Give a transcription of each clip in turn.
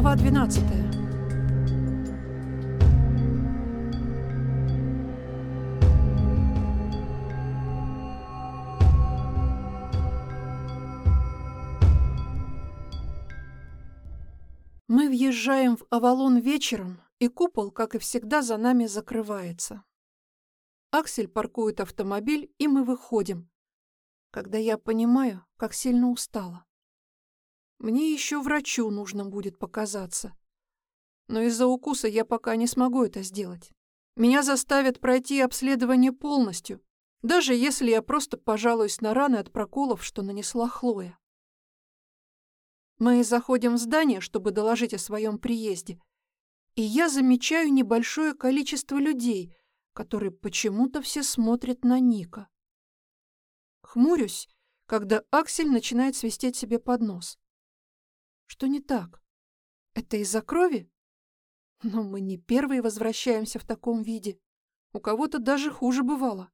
Глава 12 Мы въезжаем в Авалон вечером, и купол, как и всегда, за нами закрывается. Аксель паркует автомобиль, и мы выходим, когда я понимаю, как сильно устала. Мне еще врачу нужно будет показаться. Но из-за укуса я пока не смогу это сделать. Меня заставят пройти обследование полностью, даже если я просто пожалуюсь на раны от проколов, что нанесла Хлоя. Мы заходим в здание, чтобы доложить о своем приезде, и я замечаю небольшое количество людей, которые почему-то все смотрят на Ника. Хмурюсь, когда Аксель начинает свистеть себе под нос. Что не так? Это из-за крови? Но мы не первые возвращаемся в таком виде. У кого-то даже хуже бывало.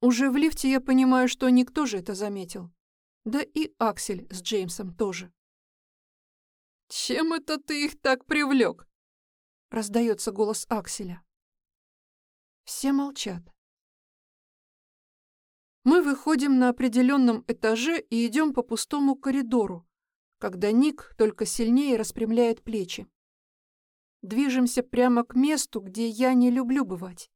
Уже в лифте я понимаю, что никто же это заметил. Да и Аксель с Джеймсом тоже. «Чем это ты их так привлек?» Раздается голос Акселя. Все молчат. Мы выходим на определенном этаже и идем по пустому коридору, когда Ник только сильнее распрямляет плечи. Движемся прямо к месту, где я не люблю бывать.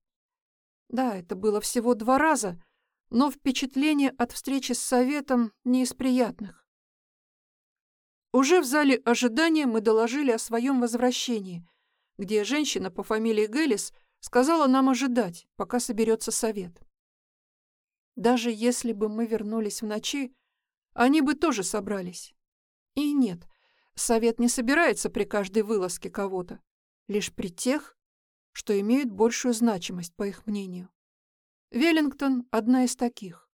Да, это было всего два раза, но впечатление от встречи с советом не из приятных. Уже в зале ожидания мы доложили о своем возвращении, где женщина по фамилии Гелис сказала нам ожидать, пока соберется совет. Даже если бы мы вернулись в ночи, они бы тоже собрались. И нет, совет не собирается при каждой вылазке кого-то, лишь при тех, что имеют большую значимость, по их мнению. Веллингтон — одна из таких.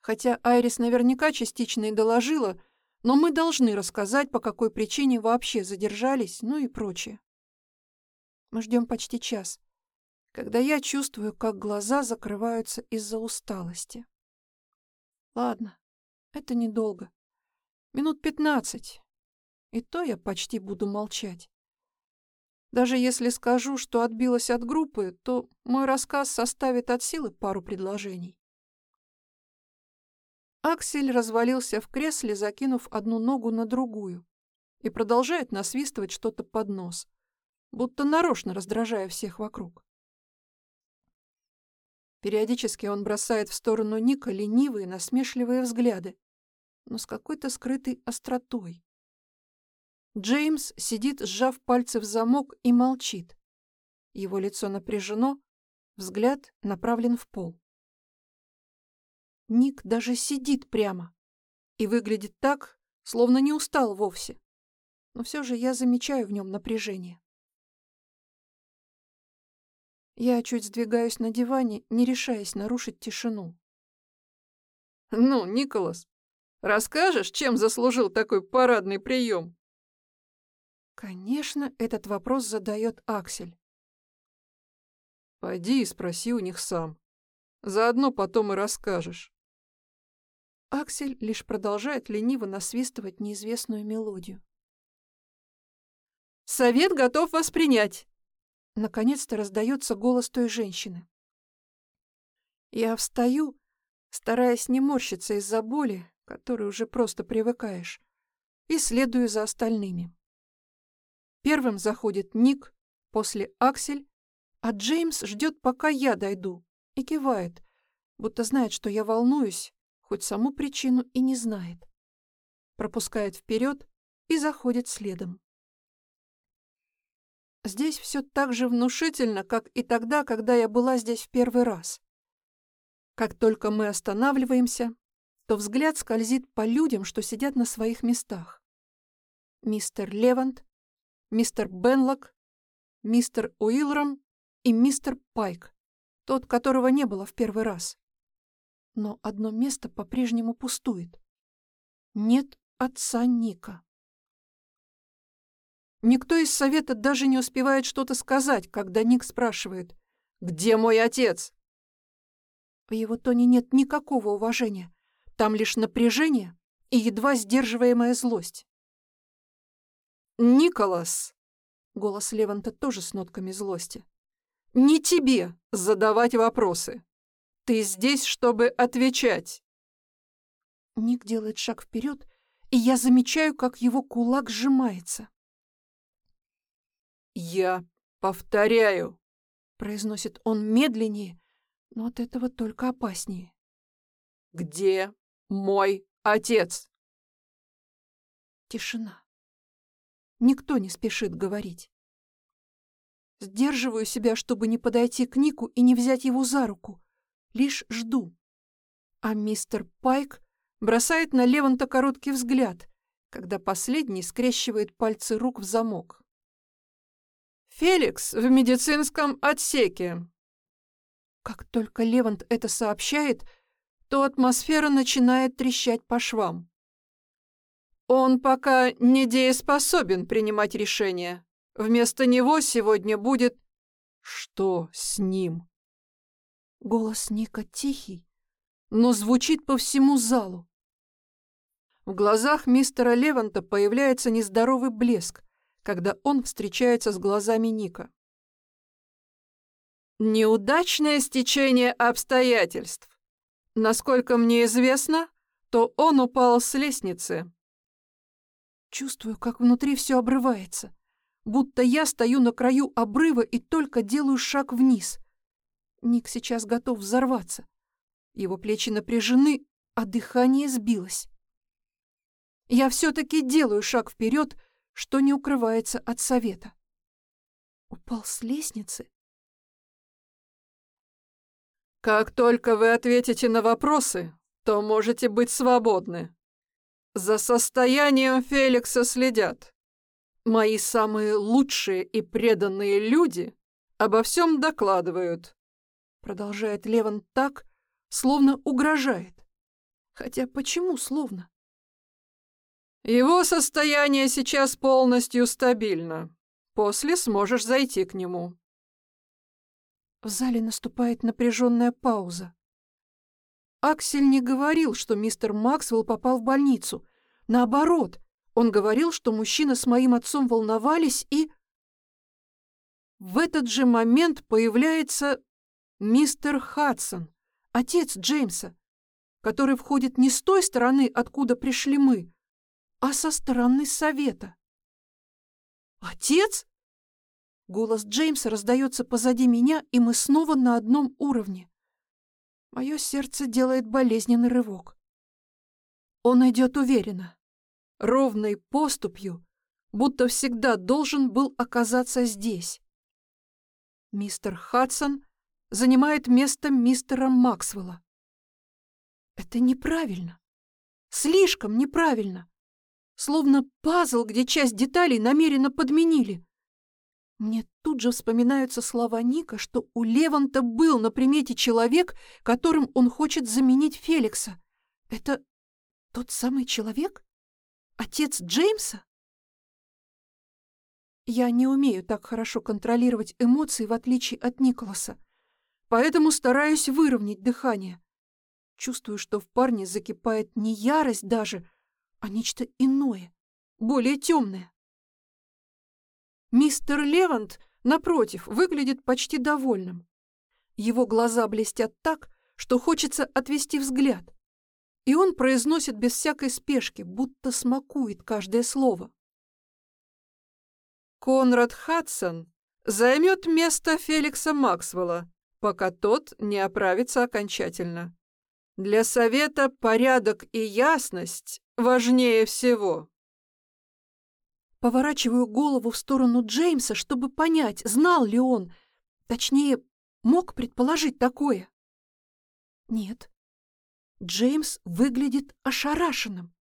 Хотя Айрис наверняка частично и доложила, но мы должны рассказать, по какой причине вообще задержались, ну и прочее. Мы ждем почти час, когда я чувствую, как глаза закрываются из-за усталости. Ладно, это недолго. Минут пятнадцать. И то я почти буду молчать. Даже если скажу, что отбилась от группы, то мой рассказ составит от силы пару предложений. Аксель развалился в кресле, закинув одну ногу на другую, и продолжает насвистывать что-то под нос, будто нарочно раздражая всех вокруг. Периодически он бросает в сторону Ника ленивые, насмешливые взгляды, но с какой-то скрытой остротой. Джеймс сидит, сжав пальцы в замок, и молчит. Его лицо напряжено, взгляд направлен в пол. Ник даже сидит прямо и выглядит так, словно не устал вовсе. Но все же я замечаю в нем напряжение. Я чуть сдвигаюсь на диване, не решаясь нарушить тишину. «Ну, Николас, расскажешь, чем заслужил такой парадный прием?» Конечно, этот вопрос задает Аксель. Пойди и спроси у них сам. Заодно потом и расскажешь. Аксель лишь продолжает лениво насвистывать неизвестную мелодию. «Совет готов вас принять!» Наконец-то раздается голос той женщины. Я встаю, стараясь не морщиться из-за боли, которой уже просто привыкаешь, и следую за остальными. Первым заходит Ник, после Аксель, а Джеймс ждет, пока я дойду, и кивает, будто знает, что я волнуюсь, хоть саму причину и не знает. Пропускает вперед и заходит следом. Здесь все так же внушительно, как и тогда, когда я была здесь в первый раз. Как только мы останавливаемся, то взгляд скользит по людям, что сидят на своих местах. Мистер Левант, мистер Бенлок, мистер Уилром и мистер Пайк, тот, которого не было в первый раз. Но одно место по-прежнему пустует. Нет отца Ника. Никто из совета даже не успевает что-то сказать, когда Ник спрашивает «Где мой отец?». В его тоне нет никакого уважения. Там лишь напряжение и едва сдерживаемая злость. «Николас!» — голос Леванта тоже с нотками злости. «Не тебе задавать вопросы. Ты здесь, чтобы отвечать». Ник делает шаг вперед, и я замечаю, как его кулак сжимается. «Я повторяю», — произносит он медленнее, но от этого только опаснее. «Где мой отец?» Тишина. Никто не спешит говорить. Сдерживаю себя, чтобы не подойти к Нику и не взять его за руку. Лишь жду. А мистер Пайк бросает на Леванта короткий взгляд, когда последний скрещивает пальцы рук в замок. «Феликс в медицинском отсеке». Как только Левант это сообщает, то атмосфера начинает трещать по швам. Он пока недееспособен принимать решения. Вместо него сегодня будет... Что с ним? Голос Ника тихий, но звучит по всему залу. В глазах мистера Леванта появляется нездоровый блеск, когда он встречается с глазами Ника. Неудачное стечение обстоятельств. Насколько мне известно, то он упал с лестницы. Чувствую, как внутри все обрывается, будто я стою на краю обрыва и только делаю шаг вниз. Ник сейчас готов взорваться. Его плечи напряжены, а дыхание сбилось. Я все-таки делаю шаг вперед, что не укрывается от совета. Упал с лестницы? Как только вы ответите на вопросы, то можете быть свободны. За состоянием Феликса следят. Мои самые лучшие и преданные люди обо всем докладывают. Продолжает Леван так, словно угрожает. Хотя почему словно? Его состояние сейчас полностью стабильно. После сможешь зайти к нему. В зале наступает напряженная пауза. Аксель не говорил, что мистер Максвелл попал в больницу. Наоборот, он говорил, что мужчина с моим отцом волновались и... В этот же момент появляется мистер Хадсон, отец Джеймса, который входит не с той стороны, откуда пришли мы, а со стороны совета. «Отец?» Голос Джеймса раздается позади меня, и мы снова на одном уровне. Мое сердце делает болезненный рывок. Он идет уверенно, ровной поступью, будто всегда должен был оказаться здесь. Мистер Хадсон занимает место мистера Максвелла. Это неправильно. Слишком неправильно. Словно пазл, где часть деталей намеренно подменили. Мне тут же вспоминаются слова Ника, что у Леванта был на примете человек, которым он хочет заменить Феликса. Это тот самый человек? Отец Джеймса? Я не умею так хорошо контролировать эмоции, в отличие от Николаса, поэтому стараюсь выровнять дыхание. Чувствую, что в парне закипает не ярость даже, а нечто иное, более темное. Мистер Левант, напротив, выглядит почти довольным. Его глаза блестят так, что хочется отвести взгляд. И он произносит без всякой спешки, будто смакует каждое слово. Конрад Хадсон займет место Феликса Максвелла, пока тот не оправится окончательно. Для совета порядок и ясность важнее всего. Поворачиваю голову в сторону Джеймса, чтобы понять, знал ли он, точнее, мог предположить такое. Нет. Джеймс выглядит ошарашенным.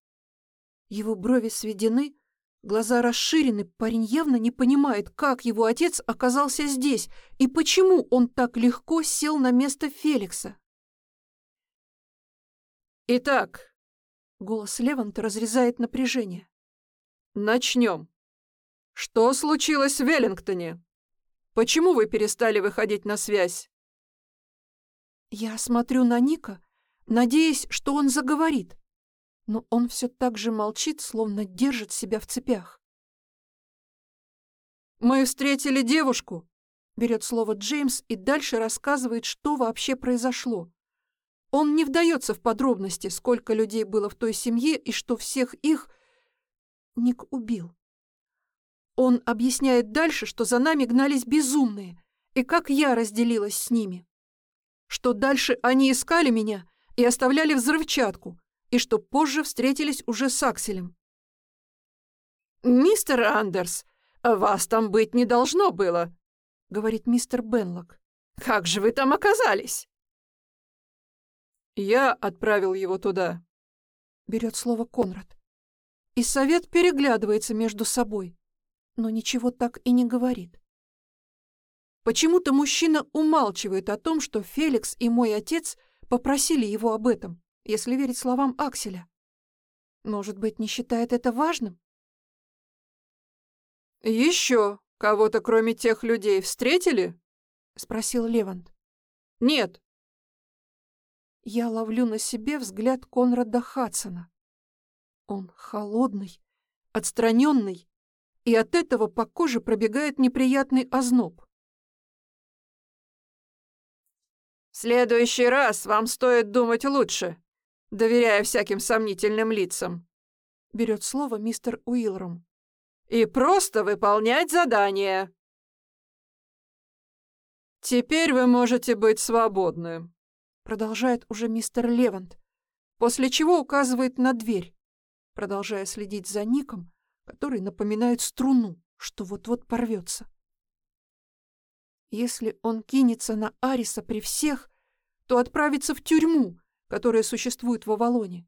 Его брови сведены, глаза расширены, парень явно не понимает, как его отец оказался здесь и почему он так легко сел на место Феликса. «Итак», — голос Леванта разрезает напряжение, Начнем. Что случилось в Веллингтоне? Почему вы перестали выходить на связь? Я смотрю на Ника, надеясь, что он заговорит. но он все так же молчит, словно держит себя в цепях. «Мы встретили девушку», — берет слово Джеймс и дальше рассказывает, что вообще произошло. Он не вдается в подробности, сколько людей было в той семье и что всех их Ник убил. Он объясняет дальше, что за нами гнались безумные, и как я разделилась с ними. Что дальше они искали меня и оставляли взрывчатку, и что позже встретились уже с Акселем. «Мистер Андерс, вас там быть не должно было», — говорит мистер Бенлок. «Как же вы там оказались?» «Я отправил его туда», — берет слово Конрад. И совет переглядывается между собой, но ничего так и не говорит. Почему-то мужчина умалчивает о том, что Феликс и мой отец попросили его об этом если верить словам Акселя. Может быть, не считает это важным? «Еще кого-то, кроме тех людей, встретили?» — спросил Левант. «Нет». Я ловлю на себе взгляд Конрада Хадсона. Он холодный, отстраненный, и от этого по коже пробегает неприятный озноб. «В следующий раз вам стоит думать лучше», доверяя всяким сомнительным лицам. Берет слово мистер Уилром. И просто выполнять задание. Теперь вы можете быть свободны, продолжает уже мистер Левант, после чего указывает на дверь, продолжая следить за Ником, который напоминает струну, что вот-вот порвется. Если он кинется на Ариса при всех, то отправится в тюрьму, которые существуют в Авалоне.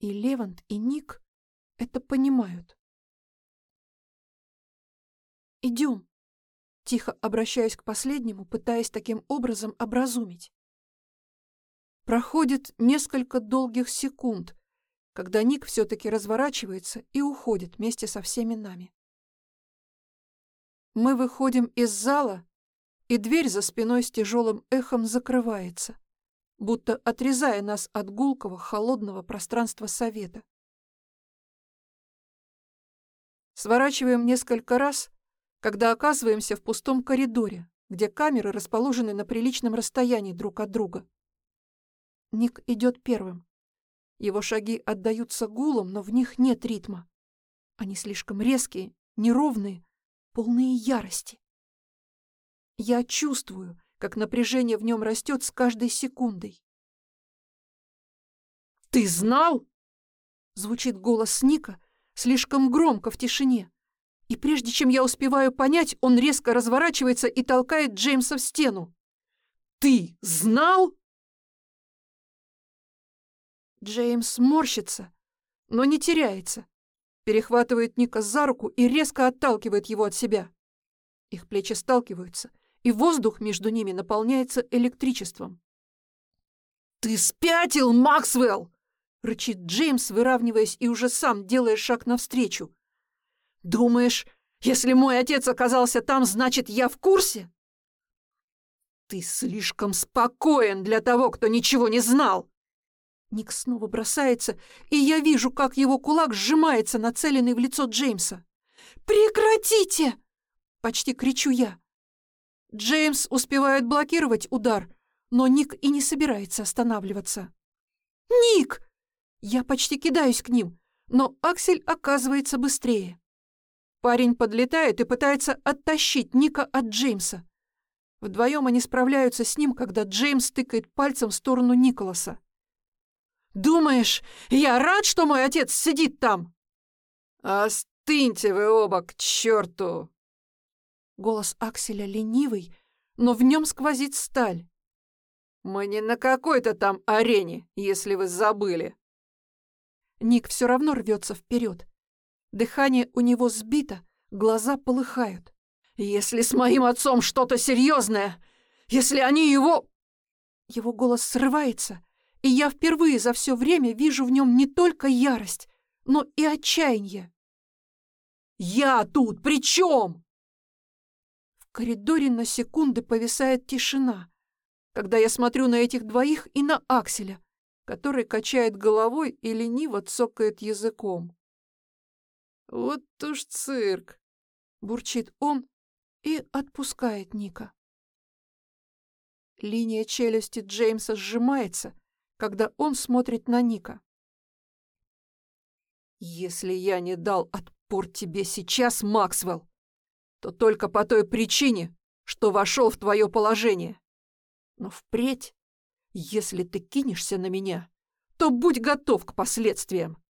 И Левант, и Ник это понимают. «Идем», — тихо обращаюсь к последнему, пытаясь таким образом образумить. Проходит несколько долгих секунд, когда Ник все-таки разворачивается и уходит вместе со всеми нами. Мы выходим из зала, и дверь за спиной с тяжелым эхом закрывается будто отрезая нас от гулкого, холодного пространства совета. Сворачиваем несколько раз, когда оказываемся в пустом коридоре, где камеры расположены на приличном расстоянии друг от друга. Ник идет первым. Его шаги отдаются гулом, но в них нет ритма. Они слишком резкие, неровные, полные ярости. Я чувствую, как напряжение в нем растет с каждой секундой. «Ты знал?» Звучит голос Ника слишком громко в тишине. И прежде чем я успеваю понять, он резко разворачивается и толкает Джеймса в стену. «Ты знал?» Джеймс морщится, но не теряется. Перехватывает Ника за руку и резко отталкивает его от себя. Их плечи сталкиваются, и воздух между ними наполняется электричеством. «Ты спятил, Максвелл!» — рычит Джеймс, выравниваясь и уже сам делая шаг навстречу. «Думаешь, если мой отец оказался там, значит, я в курсе?» «Ты слишком спокоен для того, кто ничего не знал!» Ник снова бросается, и я вижу, как его кулак сжимается, нацеленный в лицо Джеймса. «Прекратите!» — почти кричу я. Джеймс успевает блокировать удар, но Ник и не собирается останавливаться. «Ник!» Я почти кидаюсь к ним, но Аксель оказывается быстрее. Парень подлетает и пытается оттащить Ника от Джеймса. Вдвоем они справляются с ним, когда Джеймс тыкает пальцем в сторону Николаса. «Думаешь, я рад, что мой отец сидит там?» «Остыньте вы оба к черту!» Голос Акселя ленивый, но в нем сквозит сталь. «Мы не на какой-то там арене, если вы забыли». Ник все равно рвется вперед. Дыхание у него сбито, глаза полыхают. «Если с моим отцом что-то серьезное, если они его...» Его голос срывается, и я впервые за все время вижу в нем не только ярость, но и отчаяние. «Я тут при чем?» коридоре на секунды повисает тишина, когда я смотрю на этих двоих и на Акселя, который качает головой и лениво цокает языком. «Вот уж цирк!» — бурчит он и отпускает Ника. Линия челюсти Джеймса сжимается, когда он смотрит на Ника. «Если я не дал отпор тебе сейчас, Максвелл, то только по той причине, что вошел в твое положение. Но впредь, если ты кинешься на меня, то будь готов к последствиям.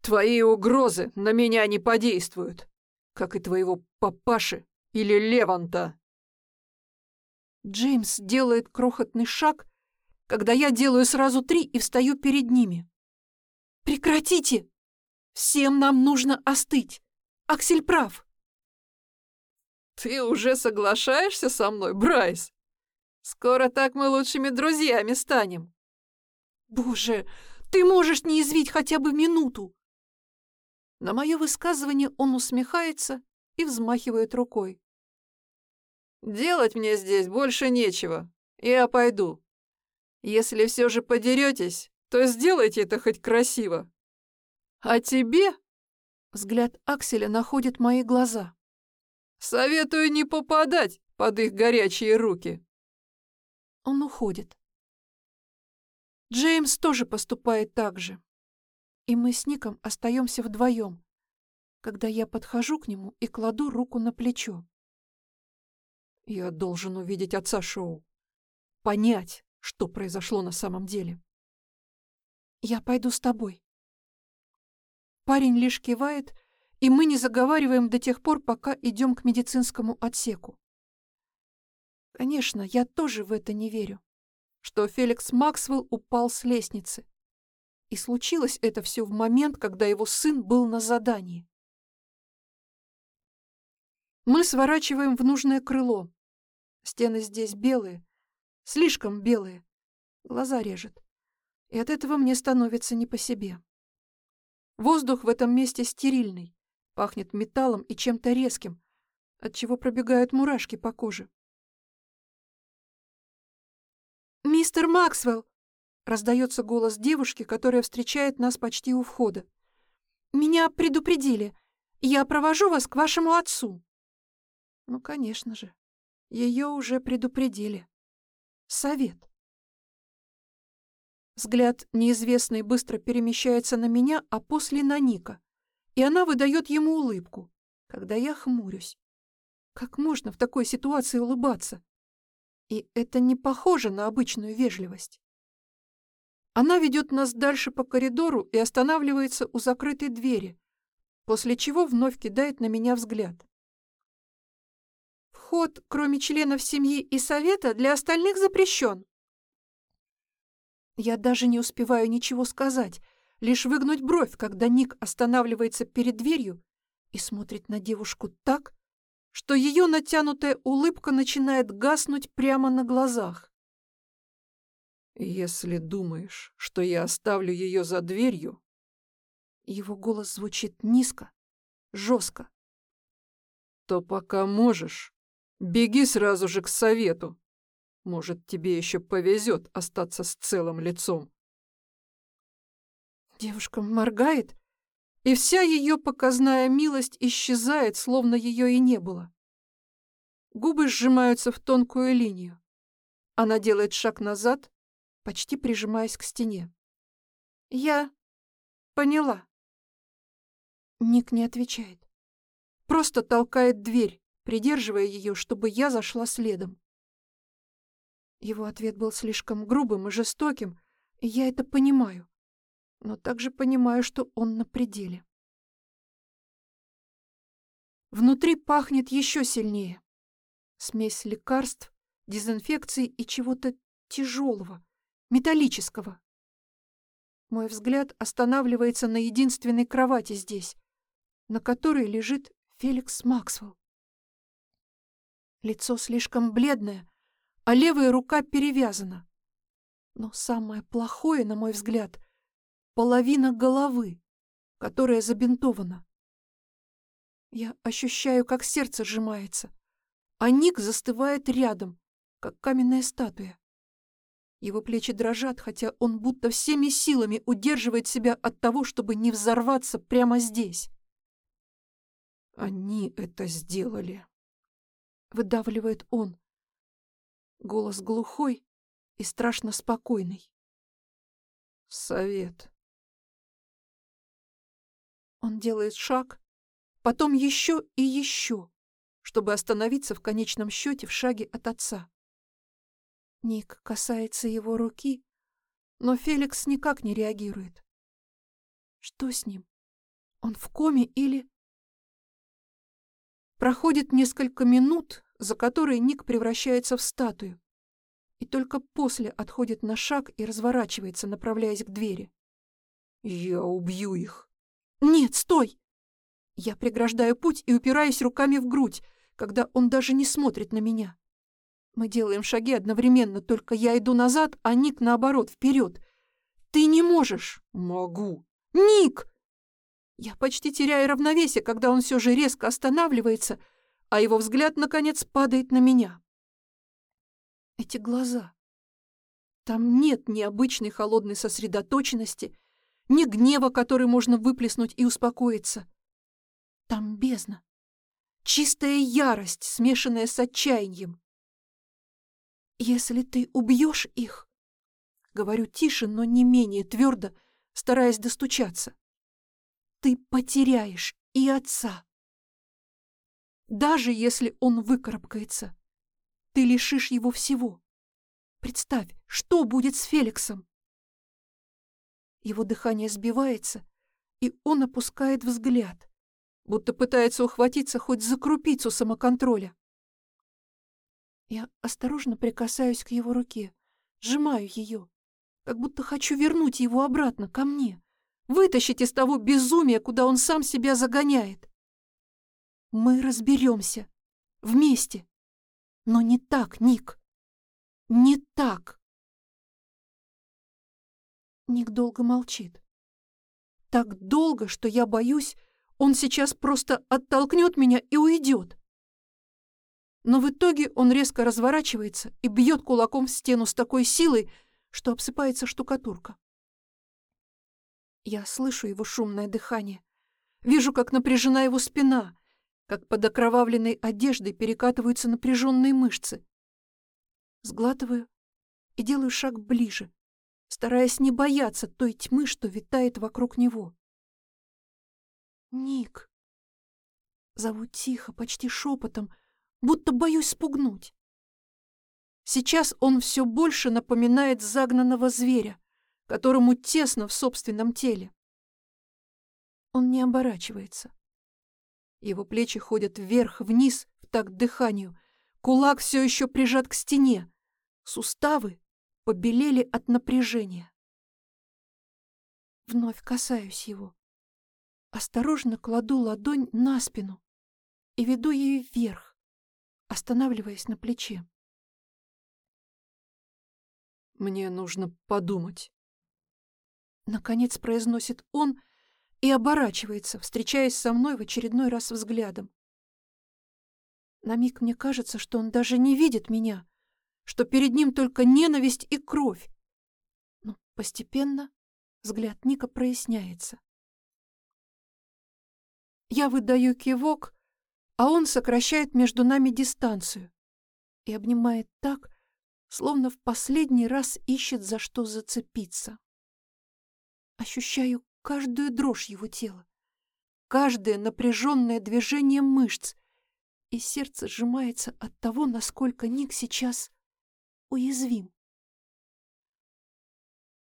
Твои угрозы на меня не подействуют, как и твоего папаши или Леванта. Джеймс делает крохотный шаг, когда я делаю сразу три и встаю перед ними. «Прекратите! Всем нам нужно остыть! Аксель прав!» «Ты уже соглашаешься со мной, Брайс? Скоро так мы лучшими друзьями станем!» «Боже, ты можешь не извить хотя бы минуту!» На мое высказывание он усмехается и взмахивает рукой. Делать мне здесь больше нечего. Я пойду. Если все же подеретесь, то сделайте это хоть красиво. А тебе...» Взгляд Акселя находит мои глаза. «Советую не попадать под их горячие руки». Он уходит. Джеймс тоже поступает так же. И мы с Ником остаемся вдвоем, когда я подхожу к нему и кладу руку на плечо. Я должен увидеть отца Шоу. Понять, что произошло на самом деле. Я пойду с тобой. Парень лишь кивает, и мы не заговариваем до тех пор, пока идем к медицинскому отсеку. Конечно, я тоже в это не верю, что Феликс Максвелл упал с лестницы. И случилось это все в момент, когда его сын был на задании. Мы сворачиваем в нужное крыло. Стены здесь белые, слишком белые. Глаза режет. И от этого мне становится не по себе. Воздух в этом месте стерильный, пахнет металлом и чем-то резким, от чего пробегают мурашки по коже. «Мистер Максвелл!» — раздается голос девушки, которая встречает нас почти у входа. «Меня предупредили. Я провожу вас к вашему отцу». Ну, конечно же. Ее уже предупредили. Совет. Взгляд неизвестной быстро перемещается на меня, а после на Ника. И она выдает ему улыбку, когда я хмурюсь. Как можно в такой ситуации улыбаться? И это не похоже на обычную вежливость. Она ведет нас дальше по коридору и останавливается у закрытой двери, после чего вновь кидает на меня взгляд. Вход, кроме членов семьи и совета, для остальных запрещен. Я даже не успеваю ничего сказать, лишь выгнуть бровь, когда Ник останавливается перед дверью и смотрит на девушку так, что ее натянутая улыбка начинает гаснуть прямо на глазах. «Если думаешь, что я оставлю ее за дверью...» Его голос звучит низко, жестко. «То пока можешь, Беги сразу же к совету. Может, тебе еще повезет остаться с целым лицом. Девушка моргает, и вся ее показная милость исчезает, словно ее и не было. Губы сжимаются в тонкую линию. Она делает шаг назад, почти прижимаясь к стене. «Я поняла». Ник не отвечает. Просто толкает дверь, придерживая ее, чтобы я зашла следом. Его ответ был слишком грубым и жестоким, и я это понимаю, но также понимаю, что он на пределе. Внутри пахнет еще сильнее. Смесь лекарств, дезинфекции и чего-то тяжелого, металлического. Мой взгляд останавливается на единственной кровати здесь, на которой лежит Феликс Максвелл. Лицо слишком бледное, а левая рука перевязана. Но самое плохое, на мой взгляд, половина головы, которая забинтована. Я ощущаю, как сердце сжимается, а Ник застывает рядом, как каменная статуя. Его плечи дрожат, хотя он будто всеми силами удерживает себя от того, чтобы не взорваться прямо здесь. «Они это сделали», — выдавливает он. Голос глухой и страшно спокойный. «Совет». Он делает шаг, потом еще и еще, чтобы остановиться в конечном счете в шаге от отца. Ник касается его руки, но Феликс никак не реагирует. Что с ним? Он в коме или... Проходит несколько минут, за которые Ник превращается в статую, и только после отходит на шаг и разворачивается, направляясь к двери. «Я убью их!» «Нет, стой!» Я преграждаю путь и упираюсь руками в грудь, когда он даже не смотрит на меня. Мы делаем шаги одновременно, только я иду назад, а Ник, наоборот, вперед. Ты не можешь. Могу. Ник! Я почти теряю равновесие, когда он все же резко останавливается, а его взгляд, наконец, падает на меня. Эти глаза. Там нет ни обычной холодной сосредоточенности, ни гнева, который можно выплеснуть и успокоиться. Там бездна. Чистая ярость, смешанная с отчаянием. «Если ты убьешь их...» Говорю тише, но не менее твердо, стараясь достучаться. «Ты потеряешь и отца. Даже если он выкарабкается, ты лишишь его всего. Представь, что будет с Феликсом?» Его дыхание сбивается, и он опускает взгляд, будто пытается ухватиться хоть за крупицу самоконтроля. Я осторожно прикасаюсь к его руке, сжимаю ее, как будто хочу вернуть его обратно ко мне, вытащить из того безумия, куда он сам себя загоняет. Мы разберемся. Вместе. Но не так, Ник. Не так. Ник долго молчит. Так долго, что я боюсь, он сейчас просто оттолкнет меня и уйдет. Но в итоге он резко разворачивается и бьет кулаком в стену с такой силой, что обсыпается штукатурка. Я слышу его шумное дыхание. Вижу, как напряжена его спина, как под окровавленной одеждой перекатываются напряженные мышцы. Сглатываю и делаю шаг ближе, стараясь не бояться той тьмы, что витает вокруг него. «Ник!» Зову тихо, почти шепотом, будто боюсь спугнуть. Сейчас он все больше напоминает загнанного зверя, которому тесно в собственном теле. Он не оборачивается. Его плечи ходят вверх-вниз в такт дыханию, кулак все еще прижат к стене, суставы побелели от напряжения. Вновь касаюсь его. Осторожно кладу ладонь на спину и веду ее вверх, останавливаясь на плече. «Мне нужно подумать», — наконец произносит он и оборачивается, встречаясь со мной в очередной раз взглядом. На миг мне кажется, что он даже не видит меня, что перед ним только ненависть и кровь. Но постепенно взгляд Ника проясняется. Я выдаю кивок, а он сокращает между нами дистанцию и обнимает так, словно в последний раз ищет за что зацепиться. Ощущаю каждую дрожь его тела, каждое напряженное движение мышц, и сердце сжимается от того, насколько Ник сейчас уязвим.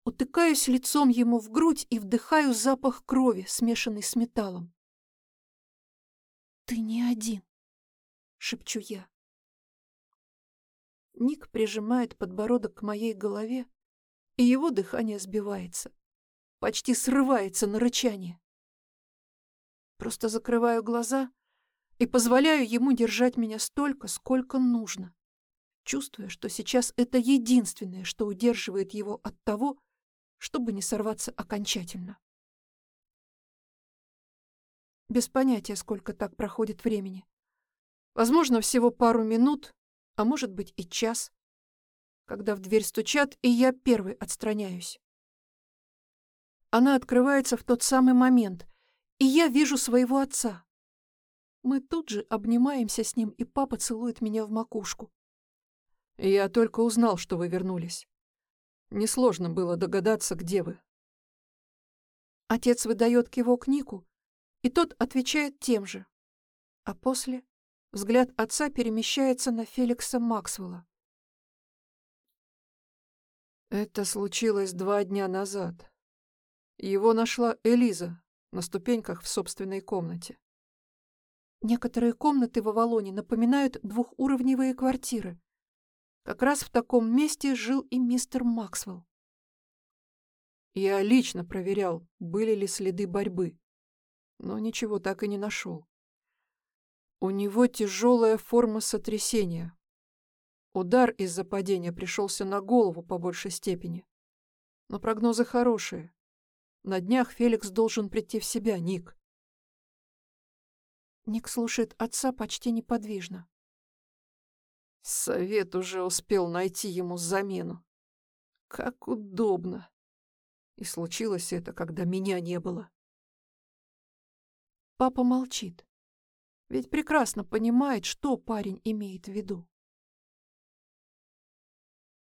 Утыкаюсь лицом ему в грудь и вдыхаю запах крови, смешанный с металлом. «Ты не один», — шепчу я. Ник прижимает подбородок к моей голове, и его дыхание сбивается, почти срывается на рычание. Просто закрываю глаза и позволяю ему держать меня столько, сколько нужно, чувствуя, что сейчас это единственное, что удерживает его от того, чтобы не сорваться окончательно. Без понятия, сколько так проходит времени. Возможно, всего пару минут, а может быть и час. когда в дверь стучат, и я первый отстраняюсь. Она открывается в тот самый момент, и я вижу своего отца. Мы тут же обнимаемся с ним, и папа целует меня в макушку. Я только узнал, что вы вернулись. Несложно было догадаться, где вы. Отец выдает кивок Нику, и тот отвечает тем же. А после взгляд отца перемещается на Феликса Максвелла. Это случилось два дня назад. Его нашла Элиза на ступеньках в собственной комнате. Некоторые комнаты в Авалоне напоминают двухуровневые квартиры. Как раз в таком месте жил и мистер Максвелл. Я лично проверял, были ли следы борьбы, но ничего так и не нашел. У него тяжелая форма сотрясения. Удар из-за падения пришелся на голову по большей степени. Но прогнозы хорошие. На днях Феликс должен прийти в себя, Ник. Ник слушает отца почти неподвижно. Совет уже успел найти ему замену. Как удобно. И случилось это, когда меня не было. Папа молчит. Ведь прекрасно понимает, что парень имеет в виду.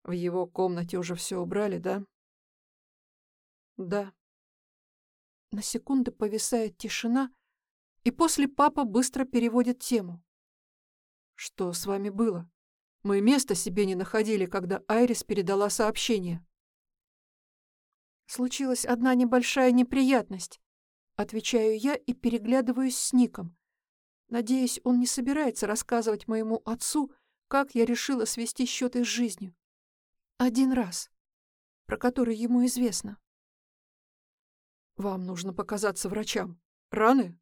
В его комнате уже все убрали, да? Да. На секунду повисает тишина, и после папа быстро переводит тему. Что с вами было? Мы места себе не находили, когда Айрис передала сообщение. Случилась одна небольшая неприятность. Отвечаю я и переглядываюсь с Ником. Надеюсь, он не собирается рассказывать моему отцу, как я решила свести счеты с жизнью. Один раз, про который ему известно. Вам нужно показаться врачам. Раны?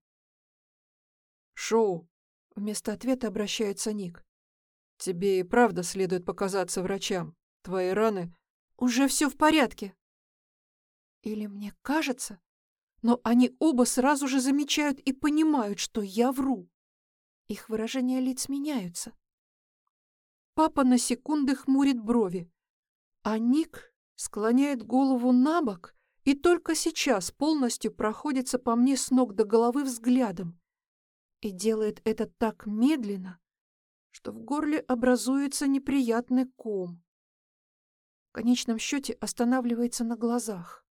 Шоу. Вместо ответа обращается Ник. Тебе и правда следует показаться врачам. Твои раны... Уже все в порядке. Или мне кажется, но они оба сразу же замечают и понимают, что я вру. Их выражения лиц меняются. Папа на секунды хмурит брови, а Ник склоняет голову на бок и только сейчас полностью проходится по мне с ног до головы взглядом и делает это так медленно, что в горле образуется неприятный ком. В конечном счете останавливается на глазах.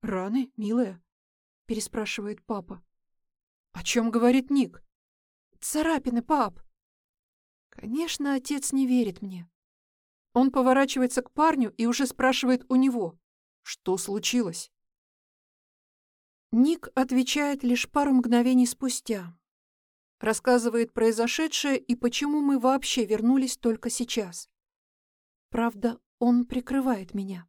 «Раны, милая?» — переспрашивает папа. «О чем говорит Ник?» «Царапины, пап!» Конечно, отец не верит мне. Он поворачивается к парню и уже спрашивает у него, что случилось. Ник отвечает лишь пару мгновений спустя. Рассказывает произошедшее и почему мы вообще вернулись только сейчас. Правда, он прикрывает меня.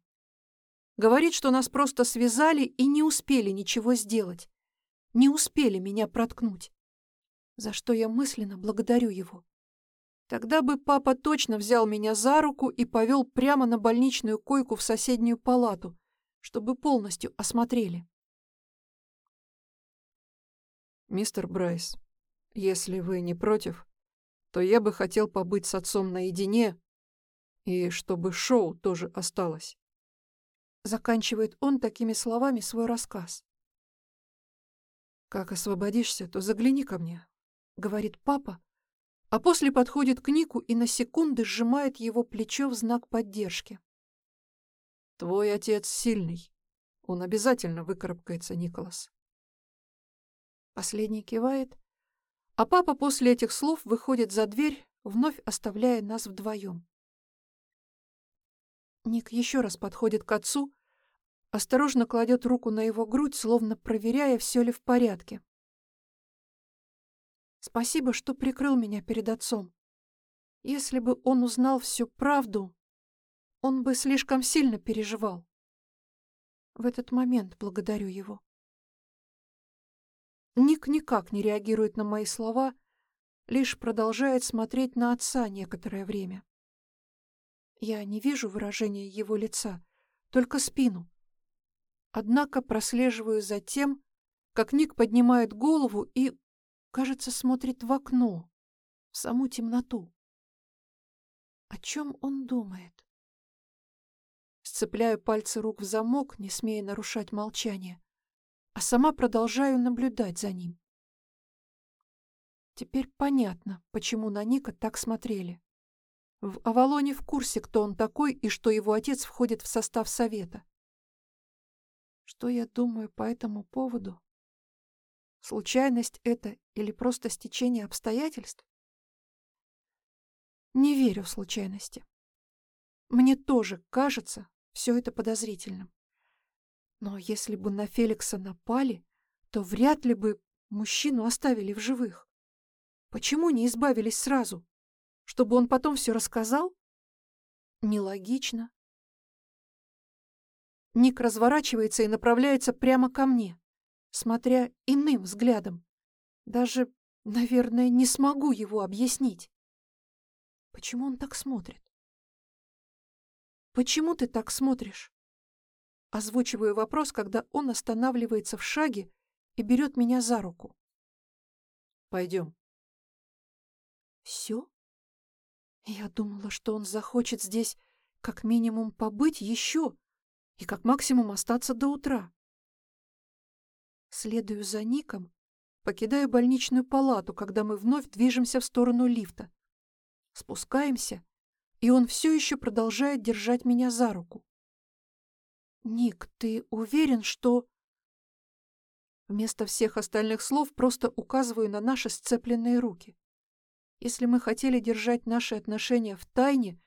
Говорит, что нас просто связали и не успели ничего сделать. Не успели меня проткнуть. За что я мысленно благодарю его. Тогда бы папа точно взял меня за руку и повел прямо на больничную койку в соседнюю палату, чтобы полностью осмотрели. «Мистер Брайс, если вы не против, то я бы хотел побыть с отцом наедине и чтобы шоу тоже осталось. Заканчивает он такими словами свой рассказ. «Как освободишься, то загляни ко мне», — говорит папа, а после подходит к Нику и на секунды сжимает его плечо в знак поддержки. «Твой отец сильный. Он обязательно выкарабкается, Николас». Последний кивает, а папа после этих слов выходит за дверь, вновь оставляя нас вдвоем. Ник еще раз подходит к отцу, осторожно кладет руку на его грудь, словно проверяя, все ли в порядке. Спасибо, что прикрыл меня перед отцом. Если бы он узнал всю правду, он бы слишком сильно переживал. В этот момент благодарю его. Ник никак не реагирует на мои слова, лишь продолжает смотреть на отца некоторое время. Я не вижу выражения его лица, только спину. Однако прослеживаю за тем, как Ник поднимает голову и, кажется, смотрит в окно, в саму темноту. О чем он думает? Сцепляю пальцы рук в замок, не смея нарушать молчание, а сама продолжаю наблюдать за ним. Теперь понятно, почему на Ника так смотрели. В Авалоне в курсе, кто он такой и что его отец входит в состав совета. Что я думаю по этому поводу? Случайность это или просто стечение обстоятельств? Не верю в случайности. Мне тоже кажется все это подозрительным. Но если бы на Феликса напали, то вряд ли бы мужчину оставили в живых. Почему не избавились сразу? Чтобы он потом все рассказал? Нелогично. Ник разворачивается и направляется прямо ко мне, смотря иным взглядом. Даже, наверное, не смогу его объяснить. Почему он так смотрит? «Почему ты так смотришь?» Озвучиваю вопрос, когда он останавливается в шаге и берет меня за руку. «Пойдем». «Все?» Я думала, что он захочет здесь как минимум побыть еще и как максимум остаться до утра. Следую за Ником, покидаю больничную палату, когда мы вновь движемся в сторону лифта. Спускаемся, и он все еще продолжает держать меня за руку. «Ник, ты уверен, что...» Вместо всех остальных слов просто указываю на наши сцепленные руки. Если мы хотели держать наши отношения в тайне,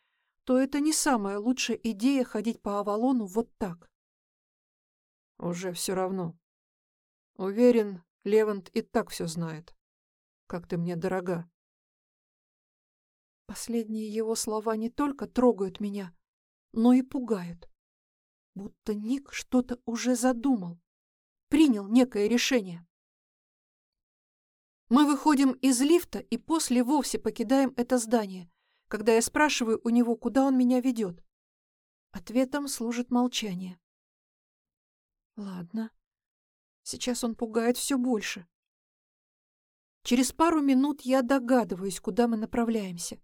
то это не самая лучшая идея ходить по Авалону вот так. Уже все равно. Уверен, Левант и так все знает. Как ты мне дорога. Последние его слова не только трогают меня, но и пугают. Будто Ник что-то уже задумал, принял некое решение. Мы выходим из лифта и после вовсе покидаем это здание, когда я спрашиваю у него, куда он меня ведет. Ответом служит молчание. Ладно. Сейчас он пугает все больше. Через пару минут я догадываюсь, куда мы направляемся.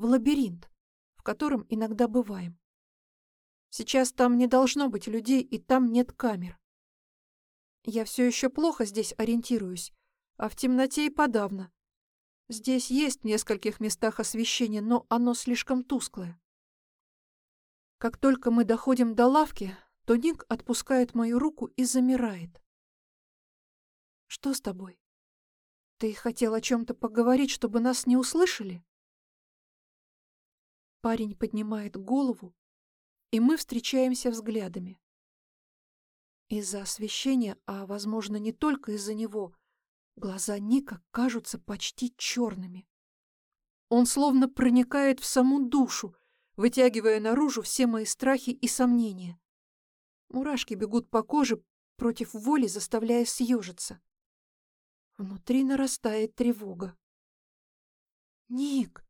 В лабиринт, в котором иногда бываем. Сейчас там не должно быть людей, и там нет камер. Я все еще плохо здесь ориентируюсь, а в темноте и подавно. Здесь есть в нескольких местах освещение, но оно слишком тусклое. Как только мы доходим до лавки, то Ник отпускает мою руку и замирает. «Что с тобой? Ты хотел о чем-то поговорить, чтобы нас не услышали?» Парень поднимает голову, и мы встречаемся взглядами. Из-за освещения, а, возможно, не только из-за него, Глаза Ника кажутся почти черными. Он словно проникает в саму душу, вытягивая наружу все мои страхи и сомнения. Мурашки бегут по коже, против воли заставляя съежиться. Внутри нарастает тревога. «Ник!» —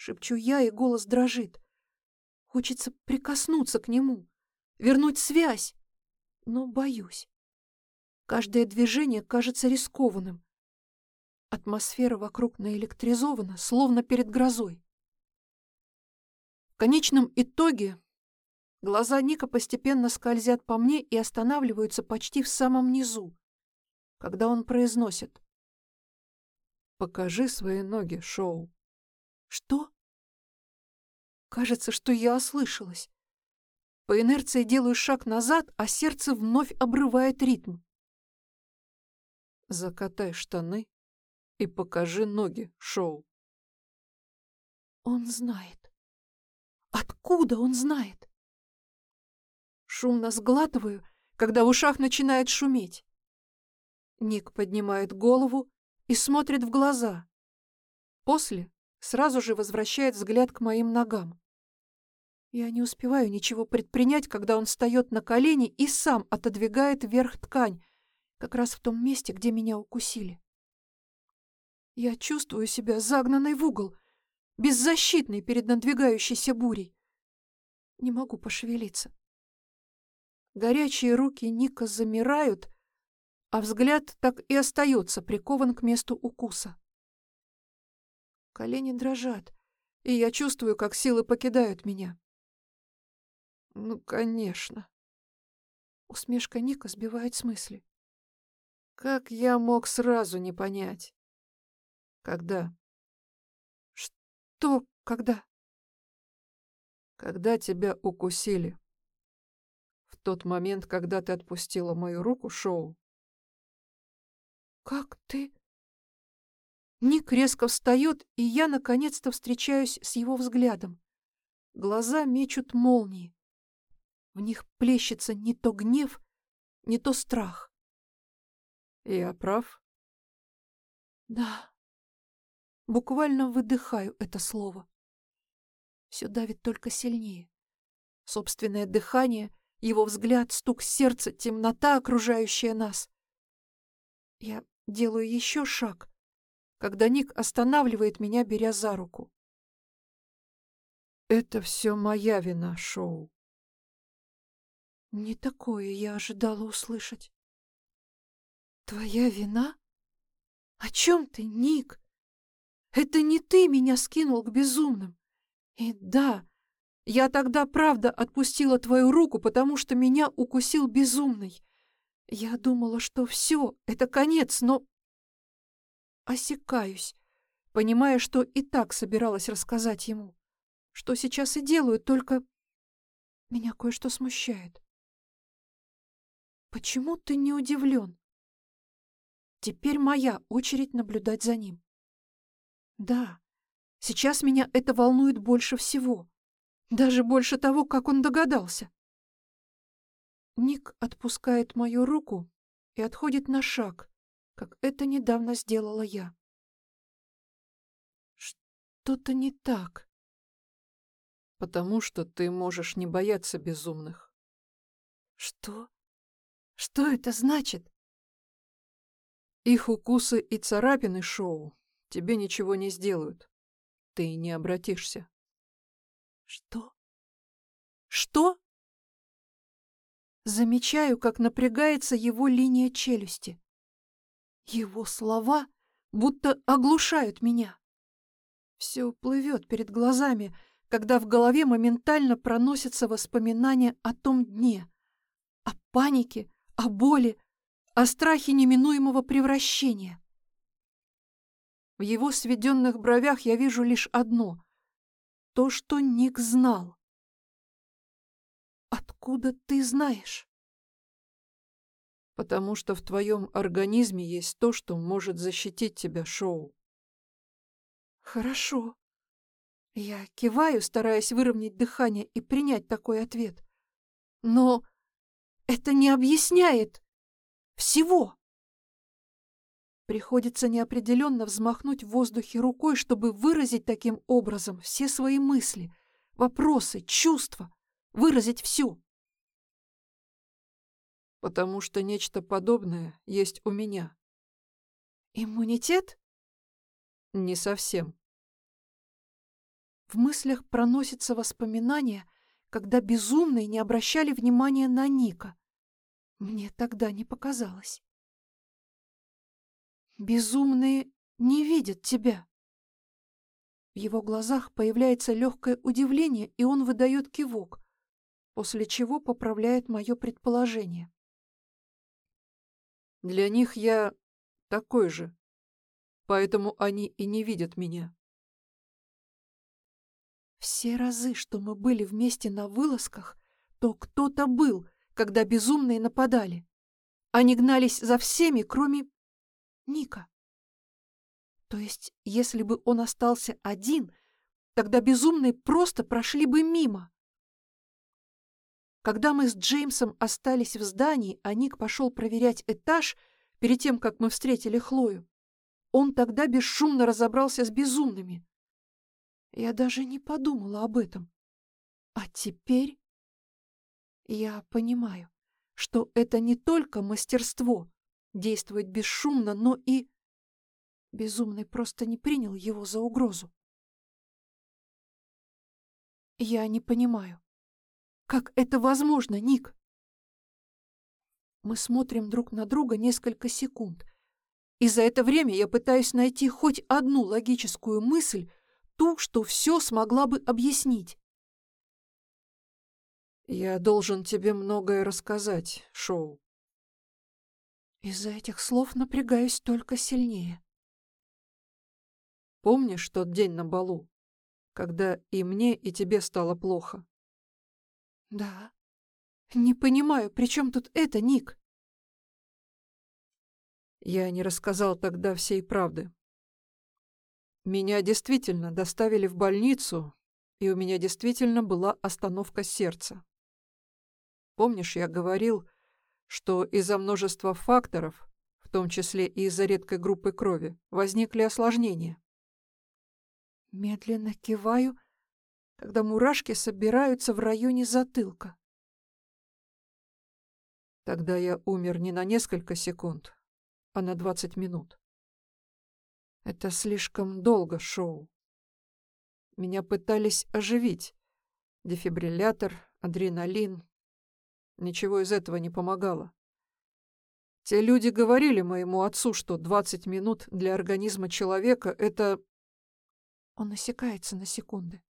шепчу я, и голос дрожит. Хочется прикоснуться к нему, вернуть связь, но боюсь. Каждое движение кажется рискованным. Атмосфера вокруг наэлектризована, словно перед грозой. В конечном итоге глаза Ника постепенно скользят по мне и останавливаются почти в самом низу, когда он произносит «Покажи свои ноги, Шоу». «Что?» Кажется, что я ослышалась. По инерции делаю шаг назад, а сердце вновь обрывает ритм. Закатай штаны и покажи ноги, Шоу. Он знает. Откуда он знает? Шумно сглатываю, когда в ушах начинает шуметь. Ник поднимает голову и смотрит в глаза. После сразу же возвращает взгляд к моим ногам. Я не успеваю ничего предпринять, когда он встает на колени и сам отодвигает вверх ткань, как раз в том месте, где меня укусили. Я чувствую себя загнанной в угол, беззащитной перед надвигающейся бурей. Не могу пошевелиться. Горячие руки Ника замирают, а взгляд так и остается прикован к месту укуса. Колени дрожат, и я чувствую, как силы покидают меня. Ну, конечно. Усмешка Ника сбивает с мысли. Как я мог сразу не понять? Когда? Что когда? Когда тебя укусили. В тот момент, когда ты отпустила мою руку, Шоу. Как ты? Ник резко встает, и я наконец-то встречаюсь с его взглядом. Глаза мечут молнии. В них плещется не то гнев, не то страх. Я прав? Да. Буквально выдыхаю это слово. Все давит только сильнее. Собственное дыхание, его взгляд, стук сердца, темнота, окружающая нас. Я делаю еще шаг, когда Ник останавливает меня, беря за руку. «Это все моя вина, Шоу». Не такое я ожидала услышать. «Твоя вина? О чем ты, Ник? Это не ты меня скинул к безумным. И да, я тогда правда отпустила твою руку, потому что меня укусил безумный. Я думала, что все, это конец, но осекаюсь, понимая, что и так собиралась рассказать ему. Что сейчас и делаю, только меня кое-что смущает. Почему ты не удивлен? Теперь моя очередь наблюдать за ним. Да, сейчас меня это волнует больше всего. Даже больше того, как он догадался. Ник отпускает мою руку и отходит на шаг, как это недавно сделала я. Что-то не так. Потому что ты можешь не бояться безумных. Что? Что это значит? Их укусы и царапины, Шоу, тебе ничего не сделают. Ты не обратишься. Что? Что? Замечаю, как напрягается его линия челюсти. Его слова будто оглушают меня. Все плывет перед глазами, когда в голове моментально проносятся воспоминания о том дне, о панике, о боли, о страхе неминуемого превращения. В его сведенных бровях я вижу лишь одно — то, что Ник знал. «Откуда ты знаешь?» Потому что в твоем организме есть то, что может защитить тебя, Шоу. Хорошо. Я киваю, стараясь выровнять дыхание и принять такой ответ. Но это не объясняет всего. Приходится неопределенно взмахнуть в воздухе рукой, чтобы выразить таким образом все свои мысли, вопросы, чувства, выразить все потому что нечто подобное есть у меня. Иммунитет? Не совсем. В мыслях проносится воспоминание, когда безумные не обращали внимания на Ника. Мне тогда не показалось. Безумные не видят тебя. В его глазах появляется легкое удивление, и он выдает кивок, после чего поправляет мое предположение. Для них я такой же, поэтому они и не видят меня. Все разы, что мы были вместе на вылазках, то кто-то был, когда безумные нападали. Они гнались за всеми, кроме Ника. То есть, если бы он остался один, тогда безумные просто прошли бы мимо. Когда мы с Джеймсом остались в здании, а Ник пошел проверять этаж перед тем, как мы встретили Хлою, он тогда бесшумно разобрался с безумными. Я даже не подумала об этом. А теперь я понимаю, что это не только мастерство действовать бесшумно, но и... Безумный просто не принял его за угрозу. Я не понимаю, как это возможно, Ник? Мы смотрим друг на друга несколько секунд. И за это время я пытаюсь найти хоть одну логическую мысль ту, что все смогла бы объяснить. «Я должен тебе многое рассказать, Шоу». Из-за этих слов напрягаюсь только сильнее. Помнишь тот день на балу, когда и мне, и тебе стало плохо? Да. Не понимаю, при чем тут это, Ник? Я не рассказал тогда всей правды. Меня действительно доставили в больницу, и у меня действительно была остановка сердца. Помнишь, я говорил, что из-за множества факторов, в том числе и из-за редкой группы крови, возникли осложнения? Медленно киваю, когда мурашки собираются в районе затылка. Тогда я умер не на несколько секунд, а на двадцать минут. Это слишком долго шоу. Меня пытались оживить. Дефибриллятор, адреналин. Ничего из этого не помогало. Те люди говорили моему отцу, что 20 минут для организма человека — это он осекается на секунды.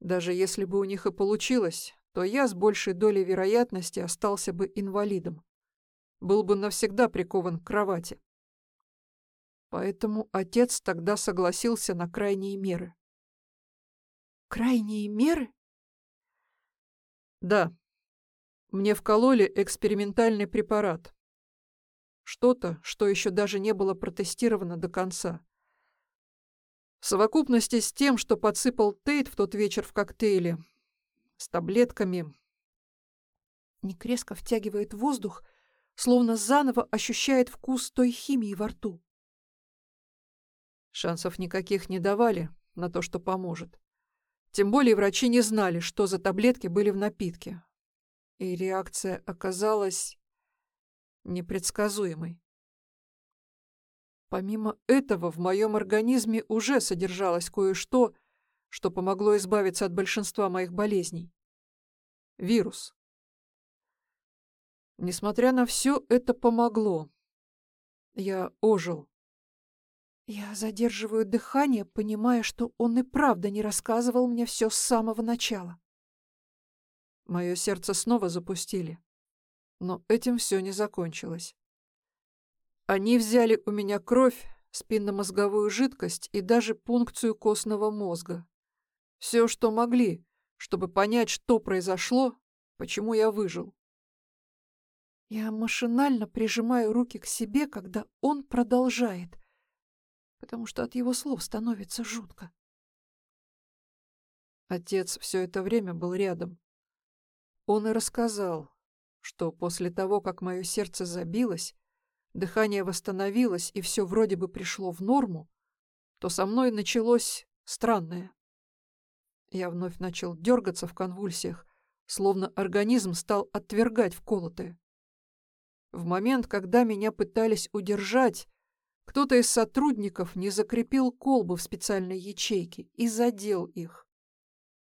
Даже если бы у них и получилось, то я с большей долей вероятности остался бы инвалидом. Был бы навсегда прикован к кровати. Поэтому отец тогда согласился на крайние меры. Крайние меры? Да. Мне вкололи экспериментальный препарат. Что-то, что еще даже не было протестировано до конца. В совокупности с тем, что подсыпал Тейт в тот вечер в коктейле, с таблетками... Ник резко втягивает воздух, словно заново ощущает вкус той химии во рту. Шансов никаких не давали на то, что поможет. Тем более врачи не знали, что за таблетки были в напитке. И реакция оказалась непредсказуемой. Помимо этого, в моем организме уже содержалось кое-что, что помогло избавиться от большинства моих болезней. Вирус. Несмотря на все, это помогло. Я ожил. Я задерживаю дыхание, понимая, что он и правда не рассказывал мне все с самого начала. Мое сердце снова запустили. Но этим все не закончилось. Они взяли у меня кровь, спинномозговую жидкость и даже пункцию костного мозга. Все, что могли, чтобы понять, что произошло, почему я выжил. Я машинально прижимаю руки к себе, когда он продолжает, потому что от его слов становится жутко. Отец все это время был рядом. Он и рассказал, что после того, как мое сердце забилось, дыхание восстановилось и все вроде бы пришло в норму, то со мной началось странное. Я вновь начал дергаться в конвульсиях, словно организм стал отвергать вколотое. В момент, когда меня пытались удержать, кто-то из сотрудников не закрепил колбы в специальной ячейке и задел их.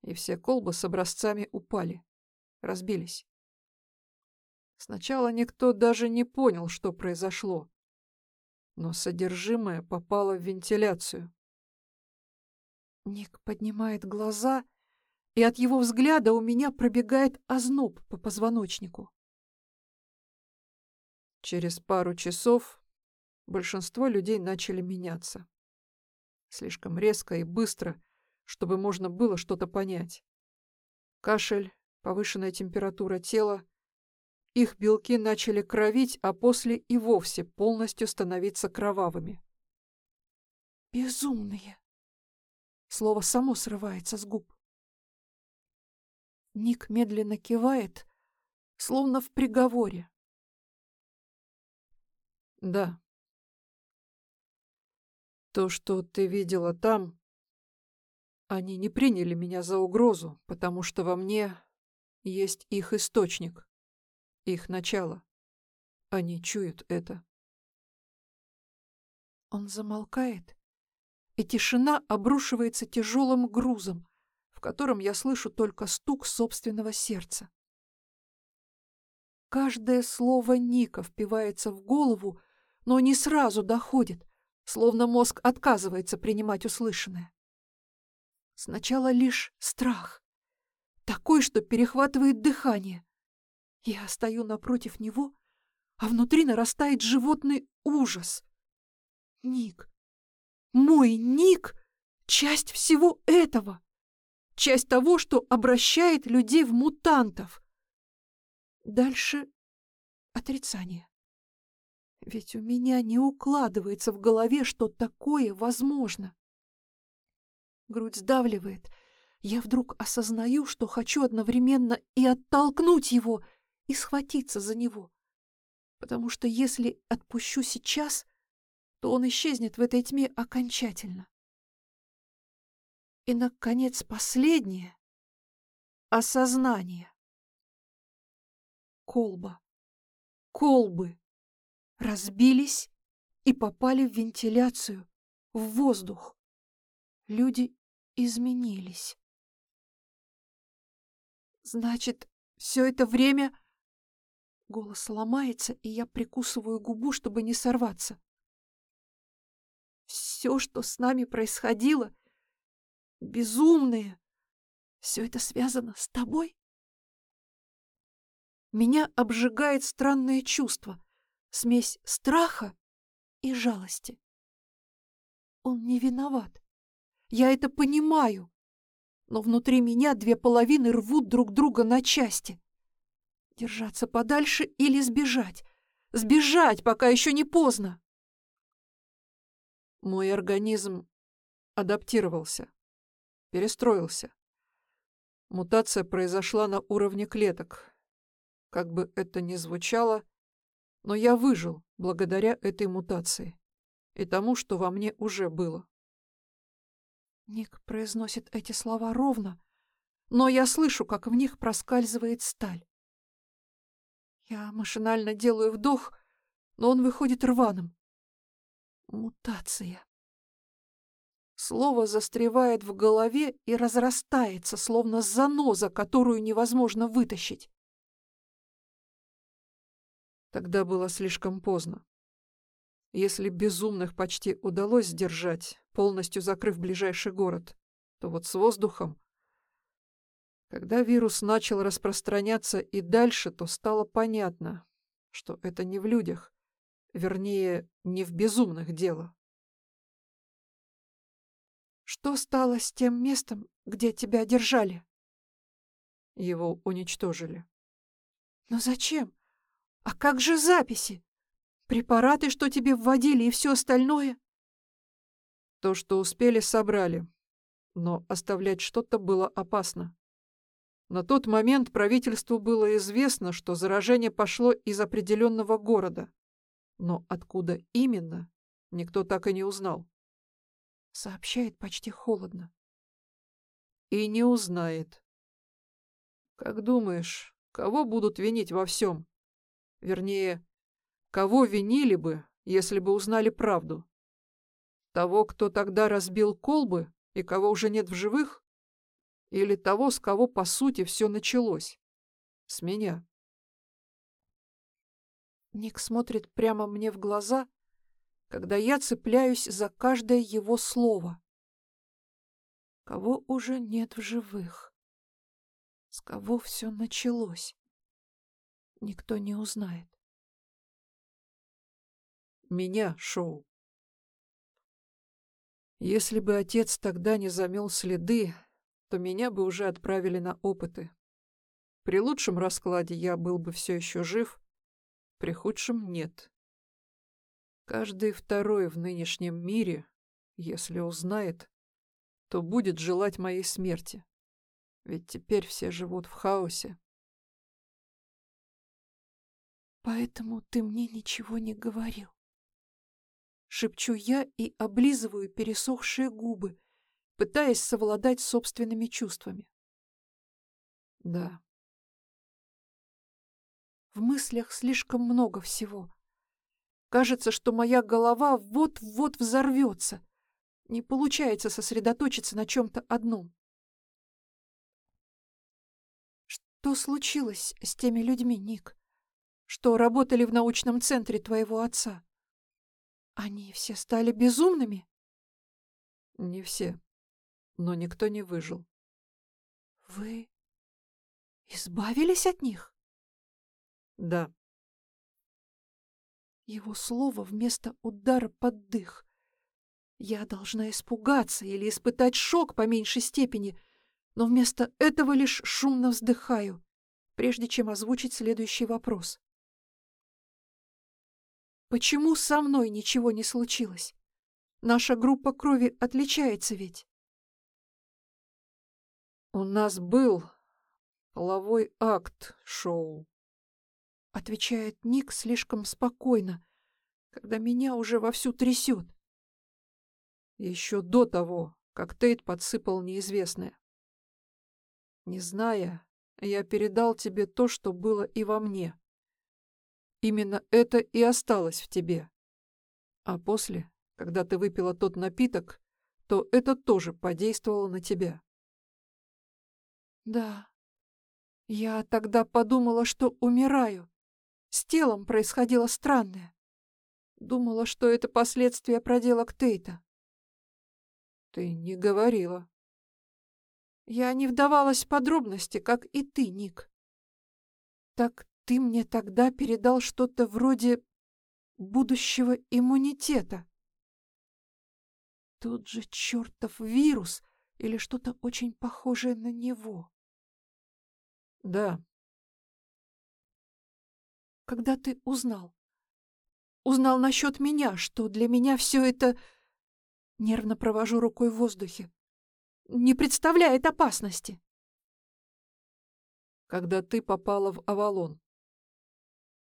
И все колбы с образцами упали, разбились. Сначала никто даже не понял, что произошло. Но содержимое попало в вентиляцию. Ник поднимает глаза, и от его взгляда у меня пробегает озноб по позвоночнику. Через пару часов большинство людей начали меняться. Слишком резко и быстро, чтобы можно было что-то понять. Кашель, повышенная температура тела — их белки начали кровить, а после и вовсе полностью становиться кровавыми. «Безумные!» Слово само срывается с губ. Ник медленно кивает, словно в приговоре. «Да. То, что ты видела там, они не приняли меня за угрозу, потому что во мне есть их источник их начало. Они чуют это. Он замолкает, и тишина обрушивается тяжелым грузом, в котором я слышу только стук собственного сердца. Каждое слово Ника впивается в голову, но не сразу доходит, словно мозг отказывается принимать услышанное. Сначала лишь страх, такой, что перехватывает дыхание. Я стою напротив него, а внутри нарастает животный ужас. Ник. Мой Ник — часть всего этого. Часть того, что обращает людей в мутантов. Дальше отрицание. Ведь у меня не укладывается в голове, что такое возможно. Грудь сдавливает. Я вдруг осознаю, что хочу одновременно и оттолкнуть его, и схватиться за него. Потому что если отпущу сейчас, то он исчезнет в этой тьме окончательно. И, наконец, последнее — осознание. Колба. Колбы разбились и попали в вентиляцию, в воздух. Люди изменились. Значит, все это время... Голос ломается, и я прикусываю губу, чтобы не сорваться. Все, что с нами происходило, безумное, все это связано с тобой? Меня обжигает странное чувство, смесь страха и жалости. Он не виноват. Я это понимаю. Но внутри меня две половины рвут друг друга на части. Держаться подальше или сбежать? Сбежать, пока еще не поздно. Мой организм адаптировался, перестроился. Мутация произошла на уровне клеток. Как бы это ни звучало, но я выжил благодаря этой мутации и тому, что во мне уже было. Ник произносит эти слова ровно, но я слышу, как в них проскальзывает сталь. Я машинально делаю вдох, но он выходит рваным. Мутация. Слово застревает в голове и разрастается, словно заноза, которую невозможно вытащить. Тогда было слишком поздно. Если безумных почти удалось сдержать, полностью закрыв ближайший город, то вот с воздухом... Когда вирус начал распространяться и дальше, то стало понятно, что это не в людях, вернее, не в безумных дело. Что стало с тем местом, где тебя держали? Его уничтожили. Но зачем? А как же записи? Препараты, что тебе вводили, и все остальное? То, что успели, собрали. Но оставлять что-то было опасно. На тот момент правительству было известно, что заражение пошло из определенного города. Но откуда именно, никто так и не узнал. Сообщает почти холодно. И не узнает. Как думаешь, кого будут винить во всем? Вернее, кого винили бы, если бы узнали правду? Того, кто тогда разбил колбы и кого уже нет в живых? Или того, с кого, по сути, все началось? С меня. Ник смотрит прямо мне в глаза, когда я цепляюсь за каждое его слово. Кого уже нет в живых? С кого все началось? никто не узнает. Меня, Шоу. Если бы отец тогда не замел следы, то меня бы уже отправили на опыты. При лучшем раскладе я был бы все еще жив, при худшем — нет. Каждый второй в нынешнем мире, если узнает, то будет желать моей смерти. Ведь теперь все живут в хаосе. Поэтому ты мне ничего не говорил. Шепчу я и облизываю пересохшие губы, пытаясь совладать собственными чувствами. Да. В мыслях слишком много всего. Кажется, что моя голова вот-вот взорвется. Не получается сосредоточиться на чем-то одном. Что случилось с теми людьми, Ник? что работали в научном центре твоего отца. Они все стали безумными? Не все, но никто не выжил. Вы избавились от них? Да. Его слово вместо удара под дых. Я должна испугаться или испытать шок по меньшей степени, но вместо этого лишь шумно вздыхаю, прежде чем озвучить следующий вопрос. Почему со мной ничего не случилось? Наша группа крови отличается ведь. У нас был половой акт, Шоу отвечает Ник слишком спокойно, когда меня уже вовсю трясет. Еще до того, как Тейт подсыпал неизвестное. Не зная, я передал тебе то, что было и во мне. Именно это и осталось в тебе. А после, когда ты выпила тот напиток, то это тоже подействовало на тебя. Да, я тогда подумала, что умираю. С телом происходило странное. Думала, что это последствия проделок Тейта. Ты не говорила. Я не вдавалась в подробности, как и ты, Ник. Так ты мне тогда передал что-то вроде будущего иммунитета. Тот же чертов вирус или что-то очень похожее на него. Да, когда ты узнал? Узнал насчет меня, что для меня все это... Нервно провожу рукой в воздухе. Не представляет опасности. Когда ты попала в Авалон.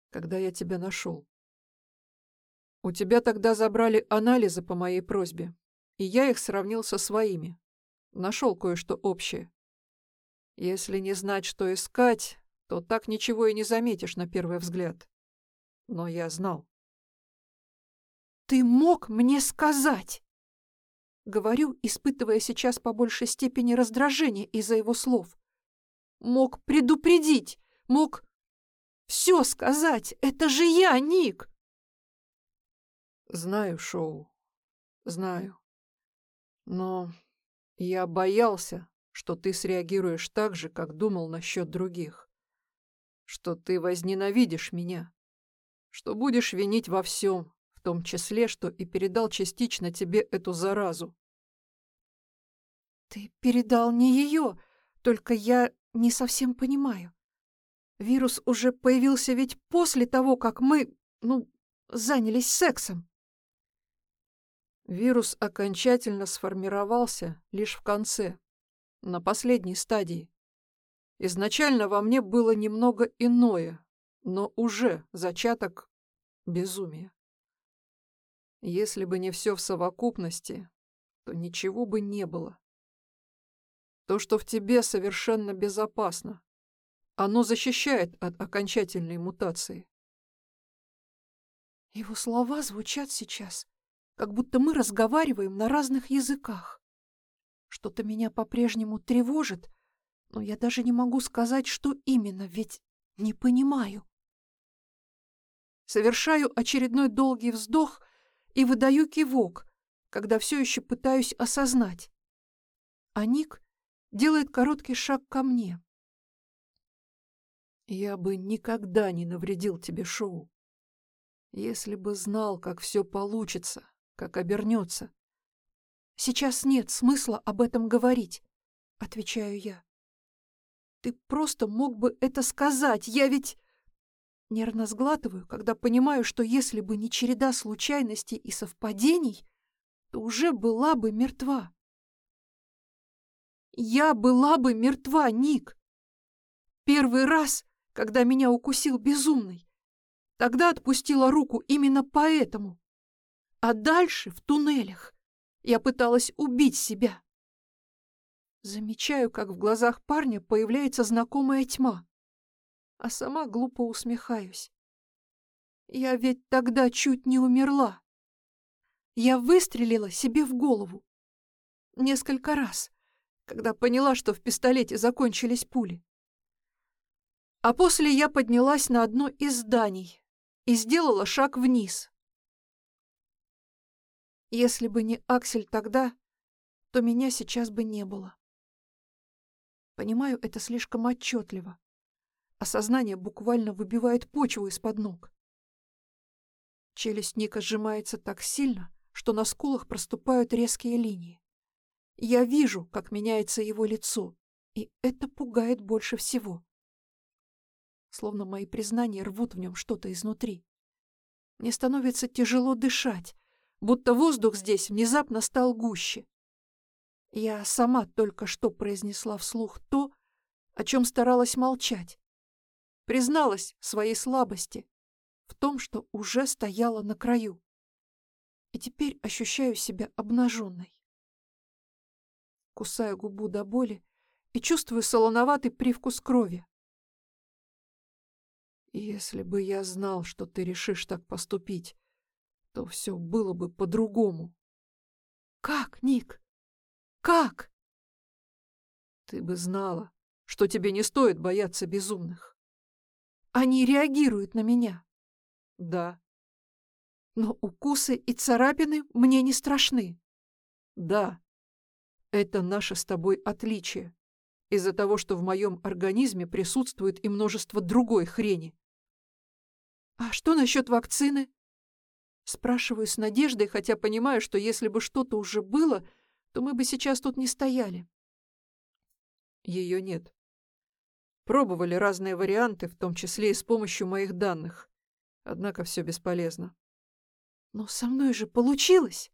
Когда я тебя нашел. У тебя тогда забрали анализы по моей просьбе, и я их сравнил со своими. Нашел кое-что общее. Если не знать, что искать, то так ничего и не заметишь на первый взгляд. Но я знал. «Ты мог мне сказать!» Говорю, испытывая сейчас по большей степени раздражение из-за его слов. «Мог предупредить! Мог все сказать! Это же я, Ник!» «Знаю, Шоу, знаю. Но я боялся, что ты среагируешь так же, как думал насчет других что ты возненавидишь меня, что будешь винить во всем, в том числе, что и передал частично тебе эту заразу. Ты передал не ее, только я не совсем понимаю. Вирус уже появился ведь после того, как мы, ну, занялись сексом. Вирус окончательно сформировался лишь в конце, на последней стадии. Изначально во мне было немного иное, но уже зачаток безумия. Если бы не все в совокупности, то ничего бы не было. То, что в тебе совершенно безопасно, оно защищает от окончательной мутации. Его слова звучат сейчас, как будто мы разговариваем на разных языках. Что-то меня по-прежнему тревожит, но я даже не могу сказать, что именно, ведь не понимаю. Совершаю очередной долгий вздох и выдаю кивок, когда все еще пытаюсь осознать. А Ник делает короткий шаг ко мне. Я бы никогда не навредил тебе, Шоу. Если бы знал, как все получится, как обернется. Сейчас нет смысла об этом говорить, отвечаю я. Ты просто мог бы это сказать. Я ведь... Нервно сглатываю, когда понимаю, что если бы не череда случайностей и совпадений, то уже была бы мертва. Я была бы мертва, Ник. Первый раз, когда меня укусил безумный, тогда отпустила руку именно поэтому. А дальше, в туннелях, я пыталась убить себя. Замечаю, как в глазах парня появляется знакомая тьма, а сама глупо усмехаюсь. Я ведь тогда чуть не умерла. Я выстрелила себе в голову. Несколько раз, когда поняла, что в пистолете закончились пули. А после я поднялась на одно из зданий и сделала шаг вниз. Если бы не Аксель тогда, то меня сейчас бы не было. Понимаю это слишком отчетливо. Осознание буквально выбивает почву из-под ног. Челюсть Ника сжимается так сильно, что на скулах проступают резкие линии. Я вижу, как меняется его лицо, и это пугает больше всего. Словно мои признания рвут в нем что-то изнутри. Мне становится тяжело дышать, будто воздух здесь внезапно стал гуще. Я сама только что произнесла вслух то, о чем старалась молчать. Призналась своей слабости, в том, что уже стояла на краю. И теперь ощущаю себя обнаженной. Кусаю губу до боли и чувствую солоноватый привкус крови. Если бы я знал, что ты решишь так поступить, то все было бы по-другому. Как, Ник? Как? Ты бы знала, что тебе не стоит бояться безумных. Они реагируют на меня. Да. Но укусы и царапины мне не страшны. Да. Это наше с тобой отличие. Из-за того, что в моем организме присутствует и множество другой хрени. А что насчет вакцины? Спрашиваю с надеждой, хотя понимаю, что если бы что-то уже было, то мы бы сейчас тут не стояли. Ее нет. Пробовали разные варианты, в том числе и с помощью моих данных. Однако все бесполезно. Но со мной же получилось.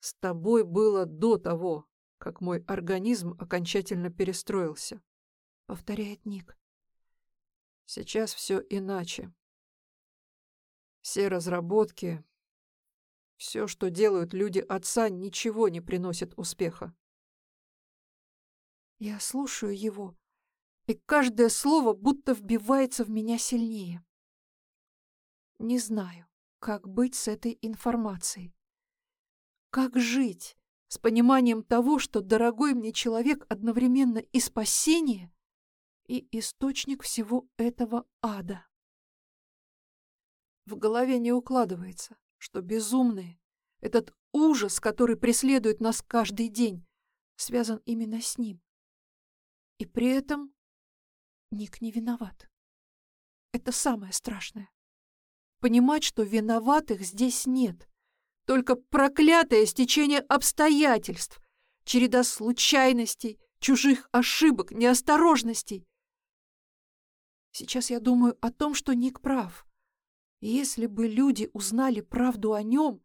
С тобой было до того, как мой организм окончательно перестроился, — повторяет Ник. Сейчас все иначе. Все разработки, все, что делают люди отца, ничего не приносит успеха. Я слушаю его, и каждое слово будто вбивается в меня сильнее. Не знаю, как быть с этой информацией. Как жить с пониманием того, что дорогой мне человек одновременно и спасение, и источник всего этого ада? В голове не укладывается, что безумные, этот ужас, который преследует нас каждый день, связан именно с ним. И при этом Ник не виноват. Это самое страшное. Понимать, что виноватых здесь нет. Только проклятое стечение обстоятельств, череда случайностей, чужих ошибок, неосторожностей. Сейчас я думаю о том, что Ник прав. Если бы люди узнали правду о нем...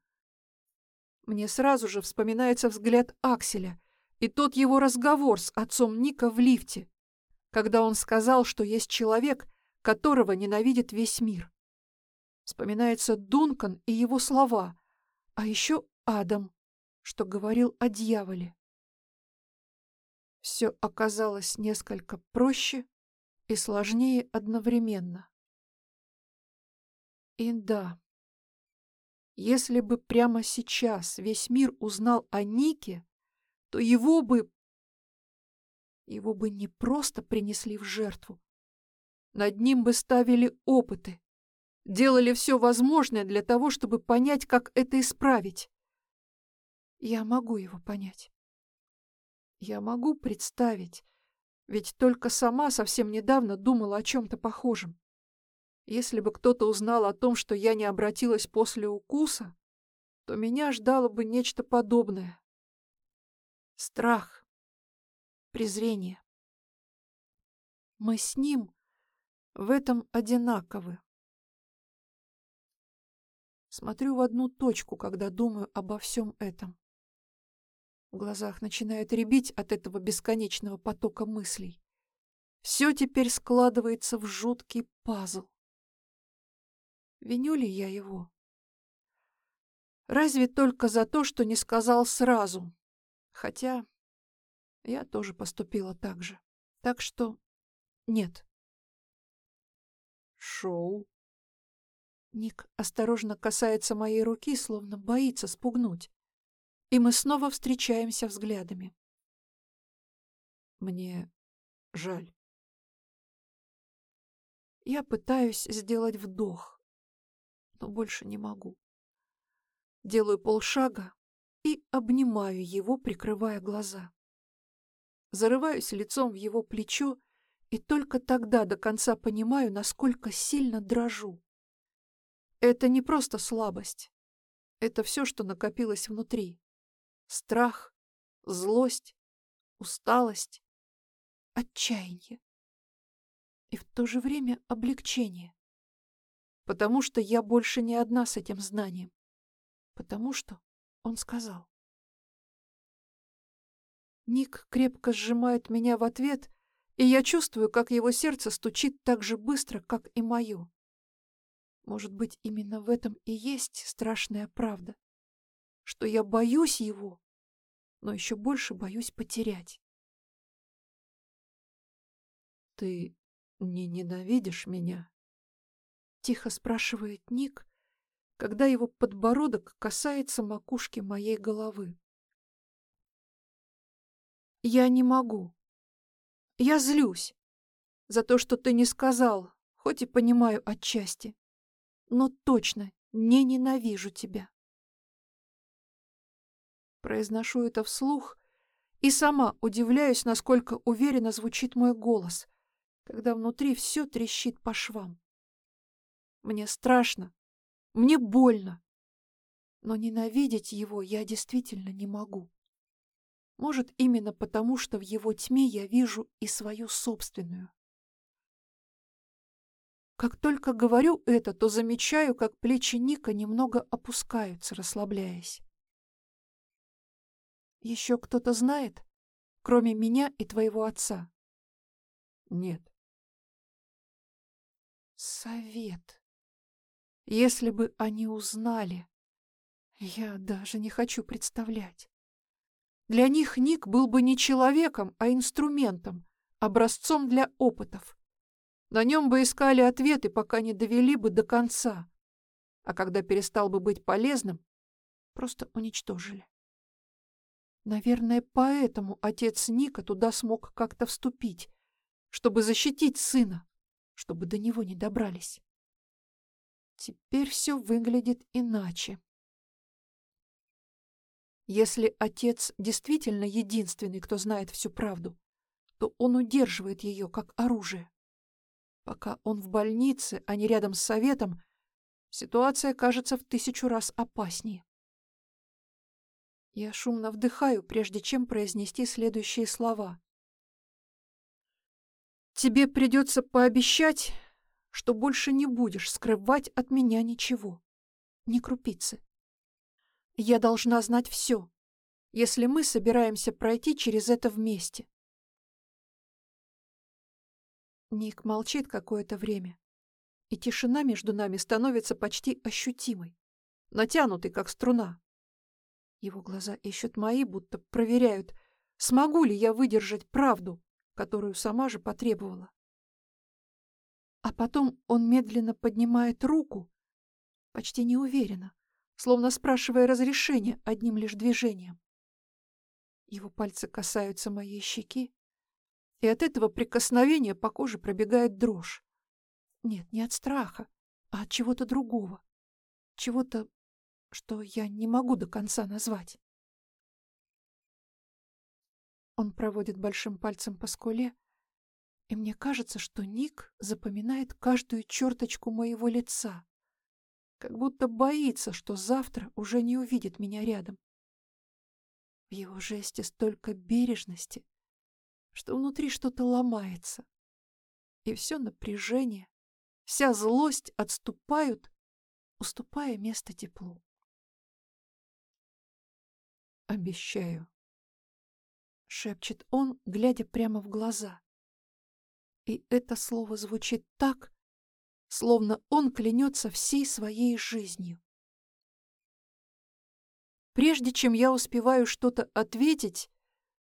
Мне сразу же вспоминается взгляд Акселя и тот его разговор с отцом Ника в лифте, когда он сказал, что есть человек, которого ненавидит весь мир. Вспоминается Дункан и его слова, а еще Адам, что говорил о дьяволе. Все оказалось несколько проще и сложнее одновременно. И да, если бы прямо сейчас весь мир узнал о Нике, то его бы... Его бы не просто принесли в жертву. Над ним бы ставили опыты, делали все возможное для того, чтобы понять, как это исправить. Я могу его понять. Я могу представить, ведь только сама совсем недавно думала о чем-то похожем. Если бы кто-то узнал о том, что я не обратилась после укуса, то меня ждало бы нечто подобное. Страх, презрение. Мы с ним в этом одинаковы. Смотрю в одну точку, когда думаю обо всем этом. В глазах начинает рябить от этого бесконечного потока мыслей. Все теперь складывается в жуткий пазл. Виню ли я его? Разве только за то, что не сказал сразу. Хотя я тоже поступила так же. Так что нет. Шоу Ник осторожно касается моей руки, словно боится спугнуть. И мы снова встречаемся взглядами. Мне жаль. Я пытаюсь сделать вдох, но больше не могу. Делаю полшага и обнимаю его, прикрывая глаза. Зарываюсь лицом в его плечо и только тогда до конца понимаю, насколько сильно дрожу. Это не просто слабость. Это все, что накопилось внутри. Страх, злость, усталость, отчаяние. И в то же время облегчение. Потому что я больше не одна с этим знанием. Потому что он сказал. Ник крепко сжимает меня в ответ, и я чувствую, как его сердце стучит так же быстро, как и мое. Может быть, именно в этом и есть страшная правда, что я боюсь его, но еще больше боюсь потерять. «Ты не ненавидишь меня?» — тихо спрашивает Ник, когда его подбородок касается макушки моей головы. Я не могу. Я злюсь за то, что ты не сказал, хоть и понимаю отчасти, но точно не ненавижу тебя. Произношу это вслух и сама удивляюсь, насколько уверенно звучит мой голос, когда внутри все трещит по швам. Мне страшно, мне больно. Но ненавидеть его я действительно не могу. Может, именно потому, что в его тьме я вижу и свою собственную. Как только говорю это, то замечаю, как плечи Ника немного опускаются, расслабляясь. Еще кто-то знает, кроме меня и твоего отца? Нет. Совет. Если бы они узнали... Я даже не хочу представлять. Для них Ник был бы не человеком, а инструментом, образцом для опытов. На нем бы искали ответы, пока не довели бы до конца. А когда перестал бы быть полезным, просто уничтожили. Наверное, поэтому отец Ника туда смог как-то вступить, чтобы защитить сына, чтобы до него не добрались. Теперь все выглядит иначе. Если отец действительно единственный, кто знает всю правду, то он удерживает ее как оружие. Пока он в больнице, а не рядом с советом, ситуация кажется в тысячу раз опаснее. Я шумно вдыхаю, прежде чем произнести следующие слова. «Тебе придется пообещать, что больше не будешь скрывать от меня ничего. Ни крупицы. Я должна знать все, если мы собираемся пройти через это вместе. Ник молчит какое-то время, и тишина между нами становится почти ощутимой, натянутой, как струна. Его глаза ищут мои, будто проверяют, смогу ли я выдержать правду, которую сама же потребовала. А потом он медленно поднимает руку, почти неуверенно, словно спрашивая разрешения одним лишь движением. Его пальцы касаются моей щеки, и от этого прикосновения по коже пробегает дрожь. Нет, не от страха, а от чего-то другого. Чего-то, что я не могу до конца назвать. Он проводит большим пальцем по скуле, и мне кажется, что Ник запоминает каждую черточку моего лица, как будто боится, что завтра уже не увидит меня рядом. В его жесте столько бережности, что внутри что-то ломается, и все напряжение, вся злость отступают, уступая место теплу. «Обещаю», — шепчет он, глядя прямо в глаза и это слово звучит так, словно он клянется всей своей жизнью. Прежде чем я успеваю что-то ответить,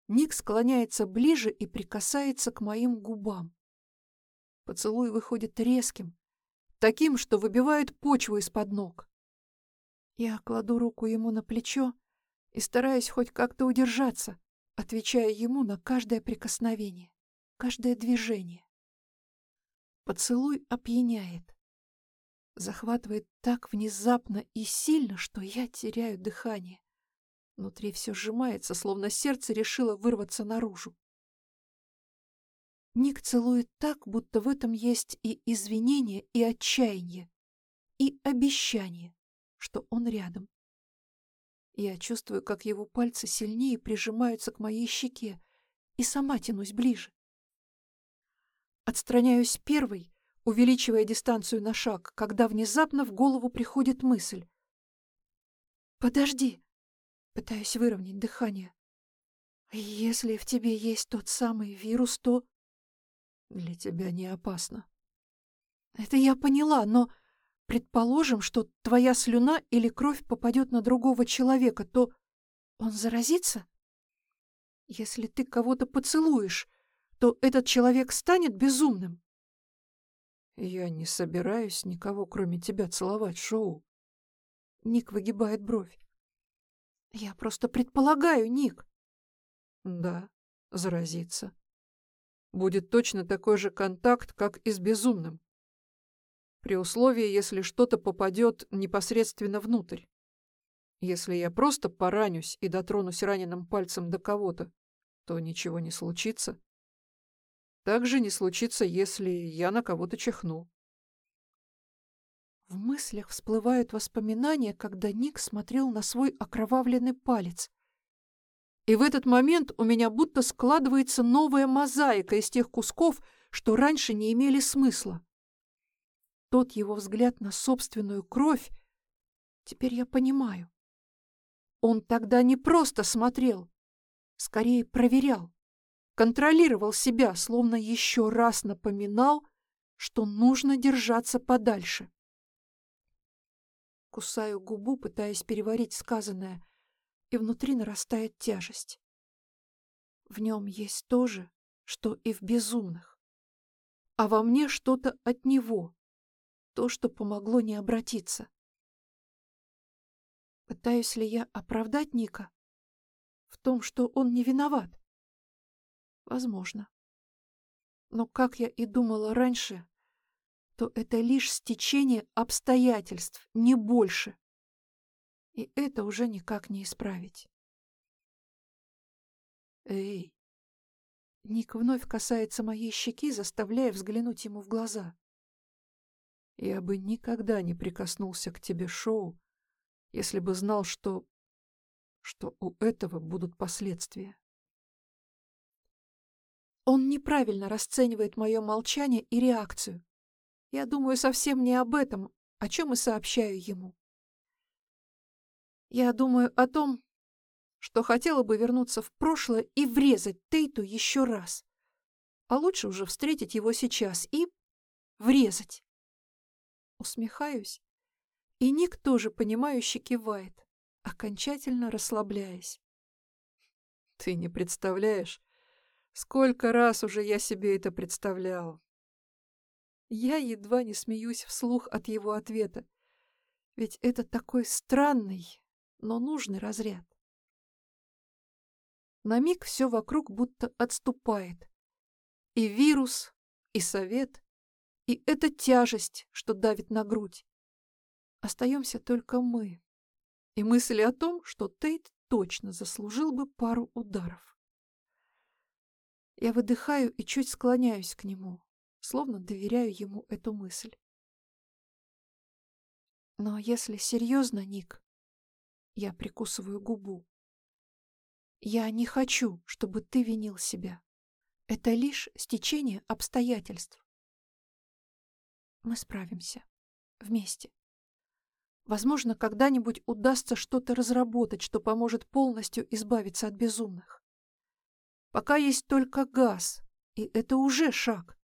Ник склоняется ближе и прикасается к моим губам. Поцелуй выходит резким, таким, что выбивает почву из-под ног. Я кладу руку ему на плечо и стараюсь хоть как-то удержаться, отвечая ему на каждое прикосновение, каждое движение. Поцелуй опьяняет. Захватывает так внезапно и сильно, что я теряю дыхание. Внутри все сжимается, словно сердце решило вырваться наружу. Ник целует так, будто в этом есть и извинение, и отчаяние, и обещание, что он рядом. Я чувствую, как его пальцы сильнее прижимаются к моей щеке, и сама тянусь ближе. Отстраняюсь первой, увеличивая дистанцию на шаг, когда внезапно в голову приходит мысль. «Подожди!» Пытаюсь выровнять дыхание. «Если в тебе есть тот самый вирус, то...» «Для тебя не опасно». «Это я поняла, но предположим, что твоя слюна или кровь попадет на другого человека, то он заразится? Если ты кого-то поцелуешь, то этот человек станет безумным?» «Я не собираюсь никого, кроме тебя, целовать, Шоу». Ник выгибает бровь. «Я просто предполагаю, Ник». «Да, заразиться. Будет точно такой же контакт, как и с безумным. При условии, если что-то попадет непосредственно внутрь. Если я просто поранюсь и дотронусь раненым пальцем до кого-то, то ничего не случится. Так же не случится, если я на кого-то чихну. В мыслях всплывают воспоминания, когда Ник смотрел на свой окровавленный палец. И в этот момент у меня будто складывается новая мозаика из тех кусков, что раньше не имели смысла. Тот его взгляд на собственную кровь, теперь я понимаю. Он тогда не просто смотрел, скорее проверял контролировал себя, словно еще раз напоминал, что нужно держаться подальше. Кусаю губу, пытаясь переварить сказанное, и внутри нарастает тяжесть. В нем есть то же, что и в безумных. А во мне что-то от него, то, что помогло не обратиться. Пытаюсь ли я оправдать Ника в том, что он не виноват? Возможно. Но, как я и думала раньше, то это лишь стечение обстоятельств, не больше. И это уже никак не исправить. Эй! Ник вновь касается моей щеки, заставляя взглянуть ему в глаза. Я бы никогда не прикоснулся к тебе, Шоу, если бы знал, что... что у этого будут последствия. Он неправильно расценивает мое молчание и реакцию. Я думаю совсем не об этом, о чем и сообщаю ему. Я думаю о том, что хотела бы вернуться в прошлое и врезать Тейту еще раз. А лучше уже встретить его сейчас и врезать. Усмехаюсь, и Ник тоже понимающе кивает, окончательно расслабляясь. Ты не представляешь, Сколько раз уже я себе это представлял. Я едва не смеюсь вслух от его ответа. Ведь это такой странный, но нужный разряд. На миг все вокруг будто отступает. И вирус, и совет, и эта тяжесть, что давит на грудь. Остаемся только мы. И мысли о том, что Тейт точно заслужил бы пару ударов. Я выдыхаю и чуть склоняюсь к нему, словно доверяю ему эту мысль. Но если серьезно, Ник, я прикусываю губу. Я не хочу, чтобы ты винил себя. Это лишь стечение обстоятельств. Мы справимся. Вместе. Возможно, когда-нибудь удастся что-то разработать, что поможет полностью избавиться от безумных. Пока есть только газ, и это уже шаг.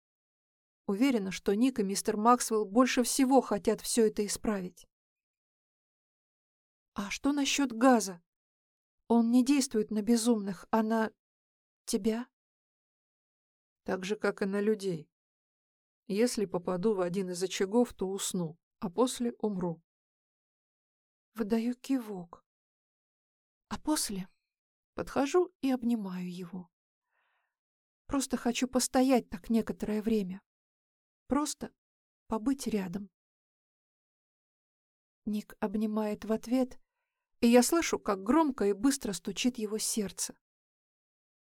Уверена, что Ник и мистер Максвелл больше всего хотят все это исправить. А что насчет газа? Он не действует на безумных, а на... тебя? Так же, как и на людей. Если попаду в один из очагов, то усну, а после умру. Выдаю кивок. А после подхожу и обнимаю его. Просто хочу постоять так некоторое время. Просто побыть рядом. Ник обнимает в ответ, и я слышу, как громко и быстро стучит его сердце.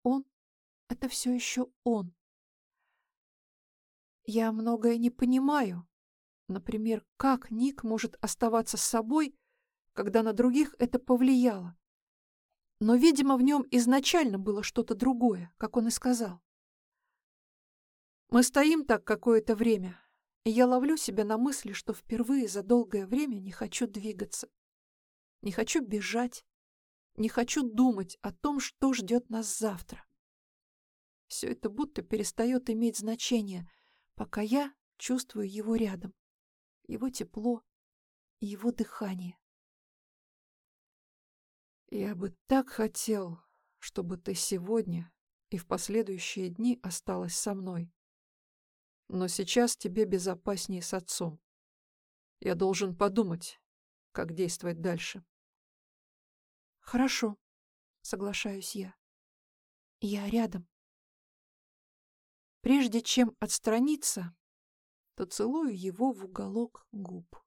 Он — это все еще он. Я многое не понимаю. Например, как Ник может оставаться с собой, когда на других это повлияло. Но, видимо, в нем изначально было что-то другое, как он и сказал. Мы стоим так какое-то время, и я ловлю себя на мысли, что впервые за долгое время не хочу двигаться. Не хочу бежать, не хочу думать о том, что ждет нас завтра. Все это будто перестает иметь значение, пока я чувствую его рядом, его тепло и его дыхание. Я бы так хотел, чтобы ты сегодня и в последующие дни осталась со мной. Но сейчас тебе безопаснее с отцом. Я должен подумать, как действовать дальше. Хорошо, соглашаюсь я. Я рядом. Прежде чем отстраниться, то целую его в уголок губ.